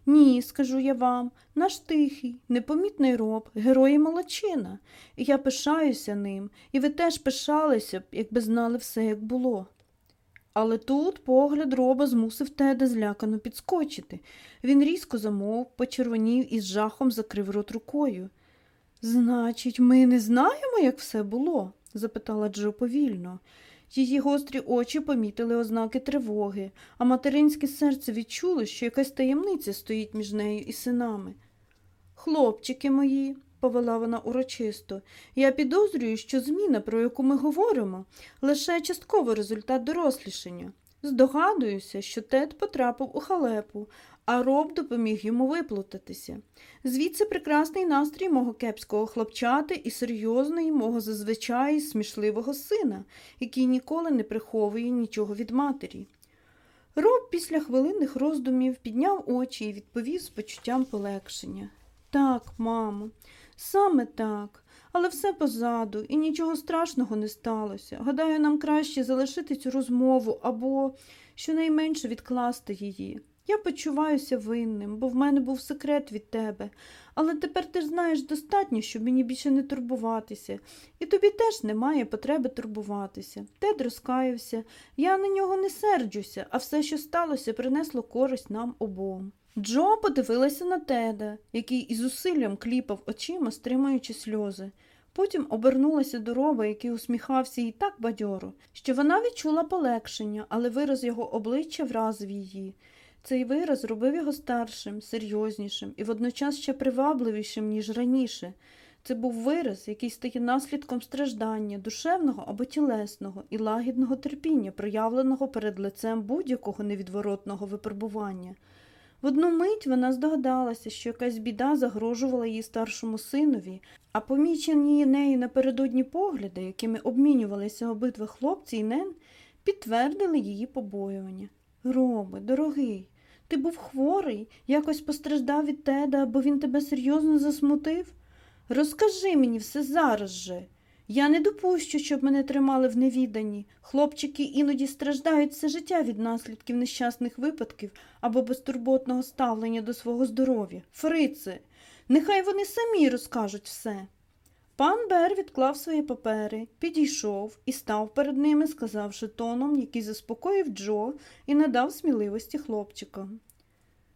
Ні, скажу я вам, наш тихий, непомітний роб, герой і молодчина, і я пишаюся ним, і ви теж пишалися б, якби знали все, як було. Але тут погляд роба змусив теда злякано підскочити. Він різко замовк, почервонів і з жахом закрив рот рукою. Значить, ми не знаємо, як все було? запитала Джо повільно. Її гострі очі помітили ознаки тривоги, а материнське серце відчуло, що якась таємниця стоїть між нею і синами. Хлопчики мої, повела вона урочисто, я підозрюю, що зміна, про яку ми говоримо, лише частковий результат дорослішання. Здогадуюся, що Тед потрапив у халепу, а роб допоміг йому виплутатися. Звідси прекрасний настрій мого кепського хлопчати і серйозний мого зазвичай смішливого сина, який ніколи не приховує нічого від матері. Роб після хвилинних роздумів підняв очі і відповів з почуттям полегшення. Так, мамо, саме так, але все позаду, і нічого страшного не сталося. Гадаю, нам краще залишити цю розмову або щонайменше відкласти її. Я почуваюся винним, бо в мене був секрет від тебе, але тепер ти ж знаєш достатньо, щоб мені більше не турбуватися, і тобі теж немає потреби турбуватися. Тед розкаявся, я на нього не серджуся, а все, що сталося, принесло користь нам обом. Джо подивилася на теда, який із зусиллям кліпав очима, стримуючи сльози. Потім обернулася до роба, який усміхався їй так бадьоро, що вона відчула полегшення, але вираз його обличчя вразив її. Цей вираз робив його старшим, серйознішим і водночас ще привабливішим, ніж раніше. Це був вираз, який стає наслідком страждання, душевного або тілесного і лагідного терпіння, проявленого перед лицем будь-якого невідворотного випробування. В одну мить вона здогадалася, що якась біда загрожувала її старшому синові, а помічені нею напередодні погляди, якими обмінювалися обидва хлопці і Нен, підтвердили її побоювання. Робе, дорогий, ти був хворий, якось постраждав від теда, бо він тебе серйозно засмутив? Розкажи мені все зараз же. Я не допущу, щоб мене тримали в невіданні. Хлопчики іноді страждають все життя від наслідків нещасних випадків або безтурботного ставлення до свого здоров'я. Фрице, нехай вони самі розкажуть все. Пан Бер відклав свої папери, підійшов і став перед ними, сказавши тоном, який заспокоїв Джо і надав сміливості хлопчикам.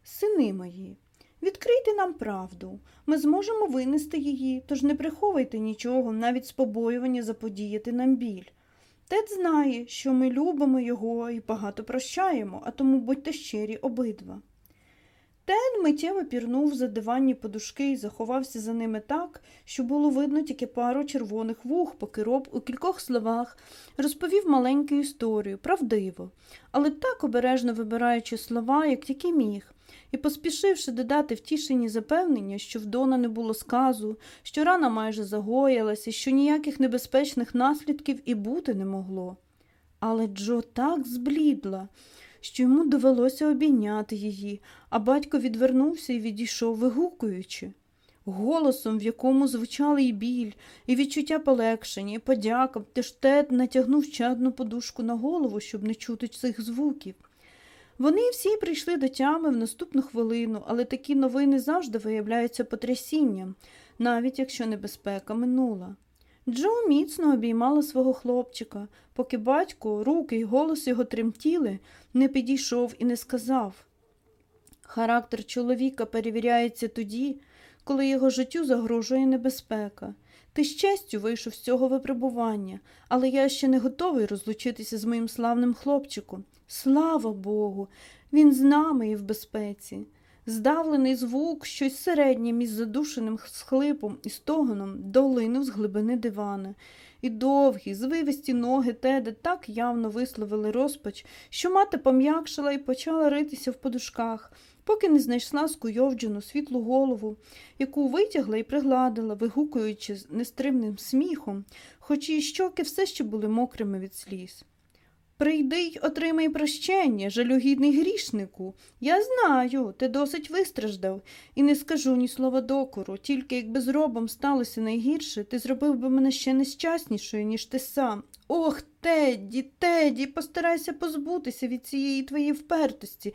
Сини мої, відкрийте нам правду, ми зможемо винести її, тож не приховуйте нічого, навіть з побоювання заподіяти нам біль. Тед знає, що ми любимо його і багато прощаємо, а тому будьте щирі обидва. Тен миттєво пірнув за диванні подушки і заховався за ними так, що було видно тільки пару червоних вух, поки роб у кількох словах розповів маленьку історію, правдиво, але так обережно вибираючи слова, як тільки міг, і поспішивши додати втішені запевнення, що в Дона не було сказу, що рана майже загоїлася, що ніяких небезпечних наслідків і бути не могло. Але Джо так зблідла що йому довелося обійняти її, а батько відвернувся і відійшов, вигукуючи голосом, в якому звучали і біль, і відчуття полегшення, і подяка, теж Тед натягнув чадну подушку на голову, щоб не чути цих звуків. Вони всі прийшли до тями в наступну хвилину, але такі новини завжди виявляються потрясінням, навіть якщо небезпека минула. Джо міцно обіймала свого хлопчика, поки батько, руки й голос його тремтіли, не підійшов і не сказав. Характер чоловіка перевіряється тоді, коли його життю загрожує небезпека. Ти з честю вийшов з цього випробування, але я ще не готовий розлучитися з моїм славним хлопчиком. Слава Богу, він з нами і в безпеці. Здавлений звук, щось середнє між задушеним схлипом і стогоном долинув з глибини дивана, і довгі, звивисті ноги Теда так явно висловили розпач, що мати пом'якшила і почала ритися в подушках, поки не знайшла скуйовджену світлу голову, яку витягла і пригладила, вигукуючи з нестримним сміхом, хоч її щоки все ще були мокрими від сліз. Прийди й отримай прощення, жалюгідний грішнику. Я знаю, ти досить вистраждав, і не скажу ні слова докору, тільки якби з робом сталося найгірше, ти зробив би мене ще нещаснішою, ніж ти сам. Ох, Тедді, Тедді, постарайся позбутися від цієї твоєї впертості,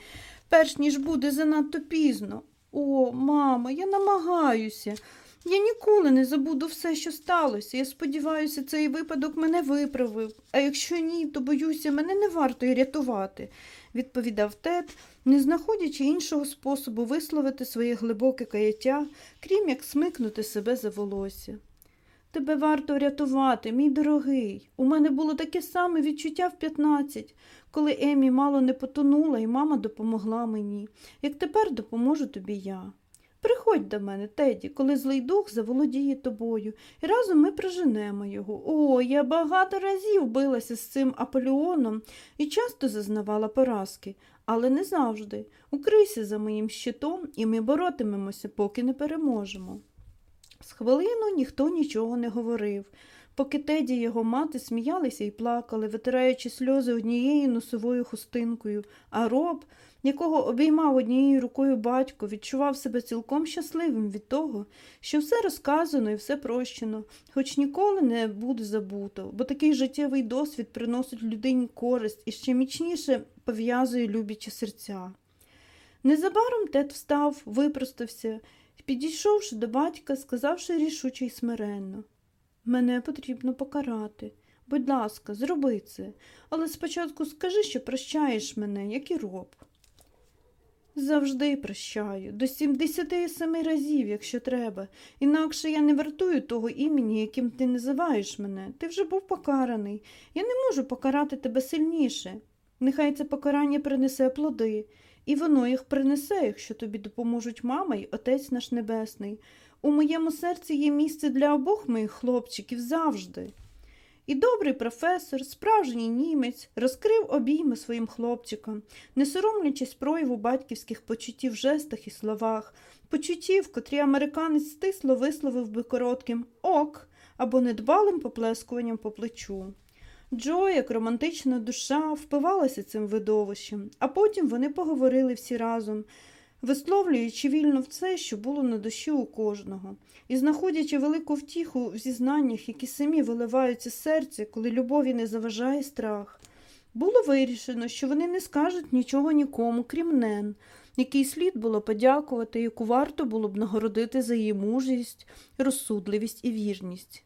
перш ніж буде занадто пізно. О, мамо, я намагаюся. Я ніколи не забуду все, що сталося. Я сподіваюся, цей випадок мене виправив, а якщо ні, то боюся, мене не варто й рятувати, відповідав Тед, не знаходячи іншого способу висловити своє глибоке каяття, крім як смикнути себе за волосся. Тебе варто рятувати, мій дорогий. У мене було таке саме відчуття в 15, коли Емі мало не потонула, і мама допомогла мені, як тепер допоможу тобі я. Приходь до мене, Теді, коли злий дух заволодіє тобою, і разом ми проженемо його. О, я багато разів билася з цим Аполеоном і часто зазнавала поразки, але не завжди. Укрийся за моїм щитом, і ми боротимемося, поки не переможемо. З хвилину ніхто нічого не говорив, поки Теді і його мати сміялися і плакали, витираючи сльози однією носовою хустинкою, а роб якого обіймав однією рукою батько, відчував себе цілком щасливим від того, що все розказано і все прощено, хоч ніколи не буде забуто, бо такий життєвий досвід приносить людині користь і ще міцніше пов'язує любячі серця. Незабаром тет встав, випростався підійшовши до батька, сказавши рішуче й смиренно Мене потрібно покарати. Будь ласка, зроби це, але спочатку скажи, що прощаєш мене, як і роб. Завжди прощаю, до 77 разів, якщо треба, інакше я не вартую того імені, яким ти називаєш мене. Ти вже був покараний. Я не можу покарати тебе сильніше. Нехай це покарання принесе плоди, і воно їх принесе, якщо тобі допоможуть мама й отець наш Небесний. У моєму серці є місце для обох моїх хлопчиків завжди. І добрий професор, справжній німець, розкрив обійми своїм хлопчикам, не соромлячись прояву батьківських почуттів в жестах і словах, почуттів, котрі американець стисло висловив би коротким ок або недбалим поплескуванням по плечу. Джо, як романтична душа, впивалася цим видовищем, а потім вони поговорили всі разом висловлюючи вільно все, що було на душі у кожного, і знаходячи велику втіху в зізнаннях, які самі виливаються з серця, коли любові не заважає страх. Було вирішено, що вони не скажуть нічого нікому, крім Нен, який слід було подякувати, яку варто було б нагородити за її мужність, розсудливість і вірність.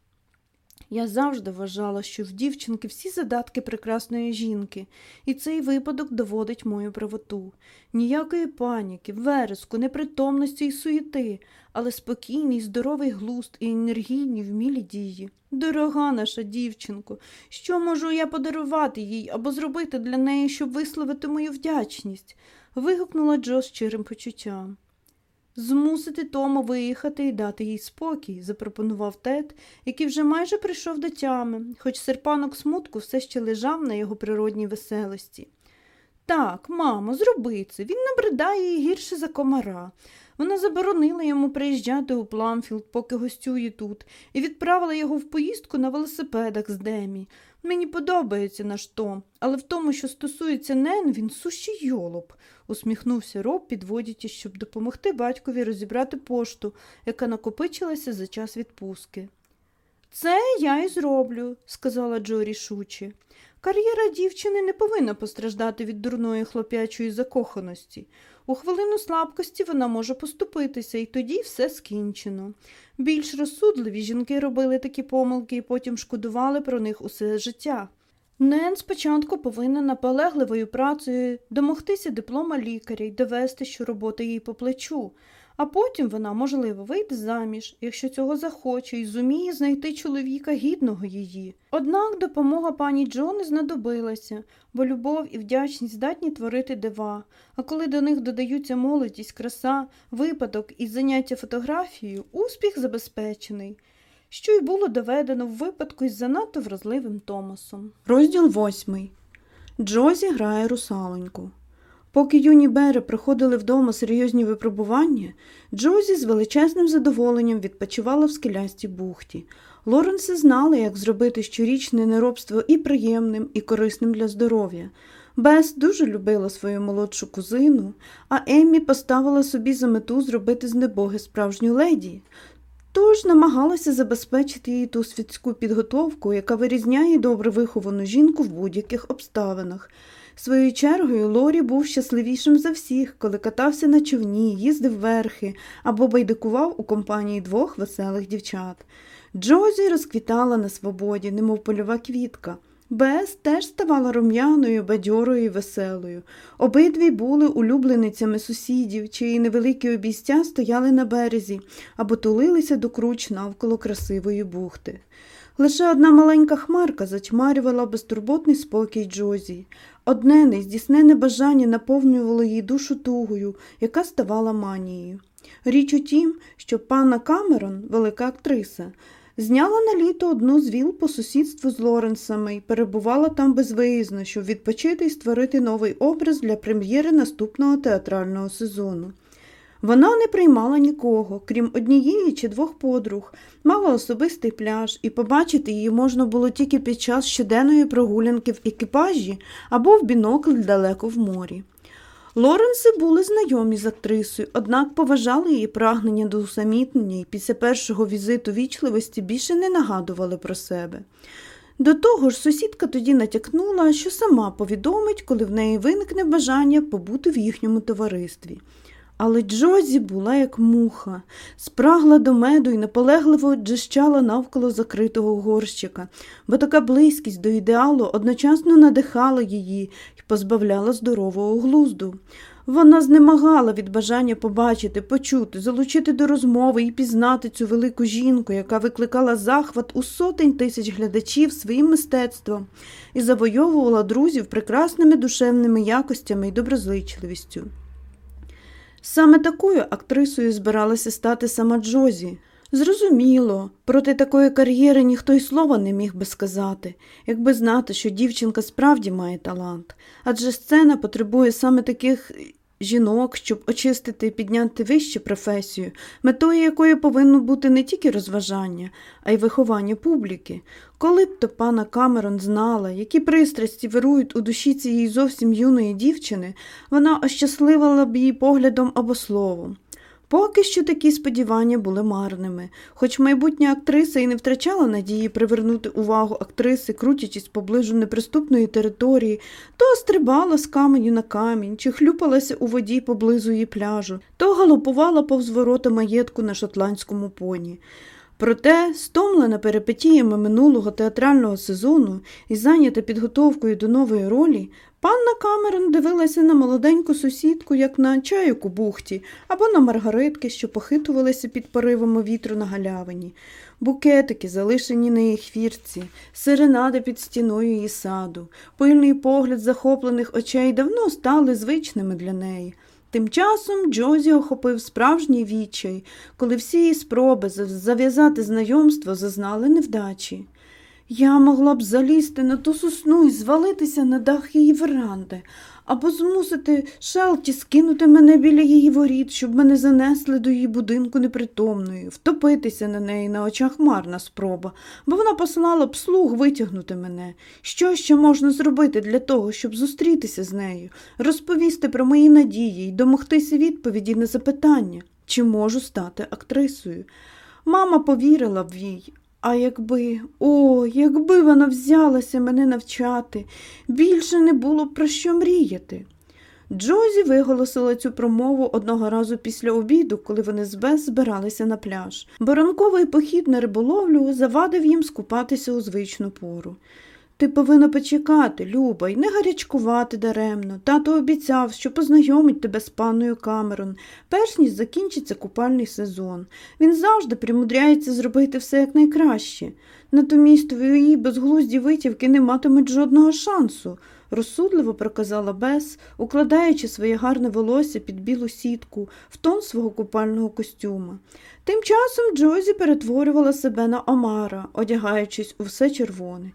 Я завжди вважала, що в дівчинки всі задатки прекрасної жінки, і цей випадок доводить мою правоту. Ніякої паніки, вереску, непритомності і суєти, але спокійний, здоровий глуст і енергійні вмілі дії. Дорога наша дівчинко, що можу я подарувати їй або зробити для неї, щоб висловити мою вдячність? вигукнула Джо з щирим почуттям. Змусити Тома виїхати і дати їй спокій, запропонував Тед, який вже майже прийшов до тями, хоч серпанок смутку все ще лежав на його природній веселості. Так, мамо, зроби це, він набридає їй гірше за комара. Вона заборонила йому приїжджати у Пламфілд, поки гостює тут, і відправила його в поїздку на велосипедах з Демі. Мені подобається наш Том, але в тому, що стосується Нен, він сущий йолоп, усміхнувся Роб, підводячи, щоб допомогти батькові розібрати пошту, яка накопичилася за час відпустки. Це я і зроблю, сказала Джо рішуче. Кар'єра дівчини не повинна постраждати від дурної хлоп'ячої закоханості. У хвилину слабкості вона може поступитися, і тоді все скінчено. Більш розсудливі жінки робили такі помилки і потім шкодували про них усе життя. Нен спочатку повинна наполегливою працею домогтися диплома лікаря й довести, що робота їй по плечу, а потім вона, можливо, вийде заміж, якщо цього захоче, і зуміє знайти чоловіка гідного її. Однак допомога пані Джо не знадобилася, бо любов і вдячність здатні творити дива, а коли до них додаються молодість, краса, випадок і заняття фотографією, успіх забезпечений. Що й було доведено в випадку із занадто вразливим Томасом. Розділ восьмий. Джозі грає русалоньку. Поки юні бери проходили вдома серйозні випробування, Джозі з величезним задоволенням відпочивала в скелястій бухті. Лоренси знали, як зробити щорічне неробство і приємним, і корисним для здоров'я. Бес дуже любила свою молодшу кузину, а Еммі поставила собі за мету зробити з небоги справжню леді. Тож намагалася забезпечити їй ту світську підготовку, яка вирізняє добре виховану жінку в будь-яких обставинах. Своєю чергою Лорі був щасливішим за всіх, коли катався на човні, їздив верхи або байдикував у компанії двох веселих дівчат. Джозі розквітала на свободі, немов польова квітка. Бес теж ставала рум'яною, бадьорою і веселою. Обидві були улюбленицями сусідів, чиї невеликі обійстя стояли на березі або тулилися до круч навколо красивої бухти. Лише одна маленька хмарка затьмарювала безтурботний спокій Джозі. Одне нездійснене бажання наповнювало її душу тугою, яка ставала манією. Річ у тім, що панна Камерон, велика актриса, Зняла на літо одну з віл по сусідству з Лоренсами і перебувала там безвиїзно, щоб відпочити і створити новий образ для прем'єри наступного театрального сезону. Вона не приймала нікого, крім однієї чи двох подруг, мала особистий пляж, і побачити її можна було тільки під час щоденної прогулянки в екіпажі або в бінокль далеко в морі. Лоренси були знайомі з актрисою, однак поважали її прагнення до усамітнення і після першого візиту вічливості більше не нагадували про себе. До того ж, сусідка тоді натякнула, що сама повідомить, коли в неї виникне бажання побути в їхньому товаристві. Але Джозі була як муха, спрагла до меду і наполегливо джищала навколо закритого горщика, бо така близькість до ідеалу одночасно надихала її позбавляла здорового глузду. Вона знемагала від бажання побачити, почути, залучити до розмови і пізнати цю велику жінку, яка викликала захват у сотень тисяч глядачів своїм мистецтвом і завойовувала друзів прекрасними душевними якостями і доброзичливістю. Саме такою актрисою збиралася стати сама Джозі. Зрозуміло, проти такої кар'єри ніхто й слова не міг би сказати, якби знати, що дівчинка справді має талант, адже сцена потребує саме таких жінок, щоб очистити і підняти вищу професію, метою якої повинно бути не тільки розважання, а й виховання публіки. Коли б то пана Камерон знала, які пристрасті вирують у душі цієї зовсім юної дівчини, вона ощасливила б її поглядом або словом. Поки що такі сподівання були марними, хоч майбутня актриса і не втрачала надії привернути увагу актриси, крутячись поближу неприступної території, то стрибала з каменю на камінь, чи хлюпалася у воді поблизу її пляжу, то галопувала повз ворота маєтку на шотландському поні. Проте, стомлена перипетіями минулого театрального сезону і зайнята підготовкою до нової ролі, панна Камерон дивилася на молоденьку сусідку, як на чайок у бухті, або на маргаритки, що похитувалися під поривами вітру на галявині, букетики, залишені на її хвірці, серенади під стіною її саду, пильний погляд захоплених очей давно стали звичними для неї. Тим часом Джозі охопив справжній відчай, коли всі її спроби зав'язати знайомство зазнали невдачі. Я могла б залізти на ту сосну і звалитися на дах її веранди, або змусити Шелті скинути мене біля її воріт, щоб мене занесли до її будинку непритомною, втопитися на неї на очах марна спроба, бо вона послала б слуг витягнути мене. Що ще можна зробити для того, щоб зустрітися з нею, розповісти про мої надії і домогтися відповіді на запитання, чи можу стати актрисою? Мама повірила б їй. А якби, о, якби вона взялася мене навчати, більше не було б про що мріяти. Джозі виголосила цю промову одного разу після обіду, коли вони з Бес збиралися на пляж. Баранковий похід на риболовлю завадив їм скупатися у звичну пору. Ти повинна почекати, Люба, і не гарячкувати даремно. Тато обіцяв, що познайомить тебе з панною Камерон, перш ніж закінчиться купальний сезон. Він завжди примудряється зробити все якнайкраще. Натомість твої безглузді витівки не матимуть жодного шансу, розсудливо проказала Бес, укладаючи своє гарне волосся під білу сітку в тон свого купального костюма. Тим часом Джозі перетворювала себе на Омара, одягаючись у все червоне.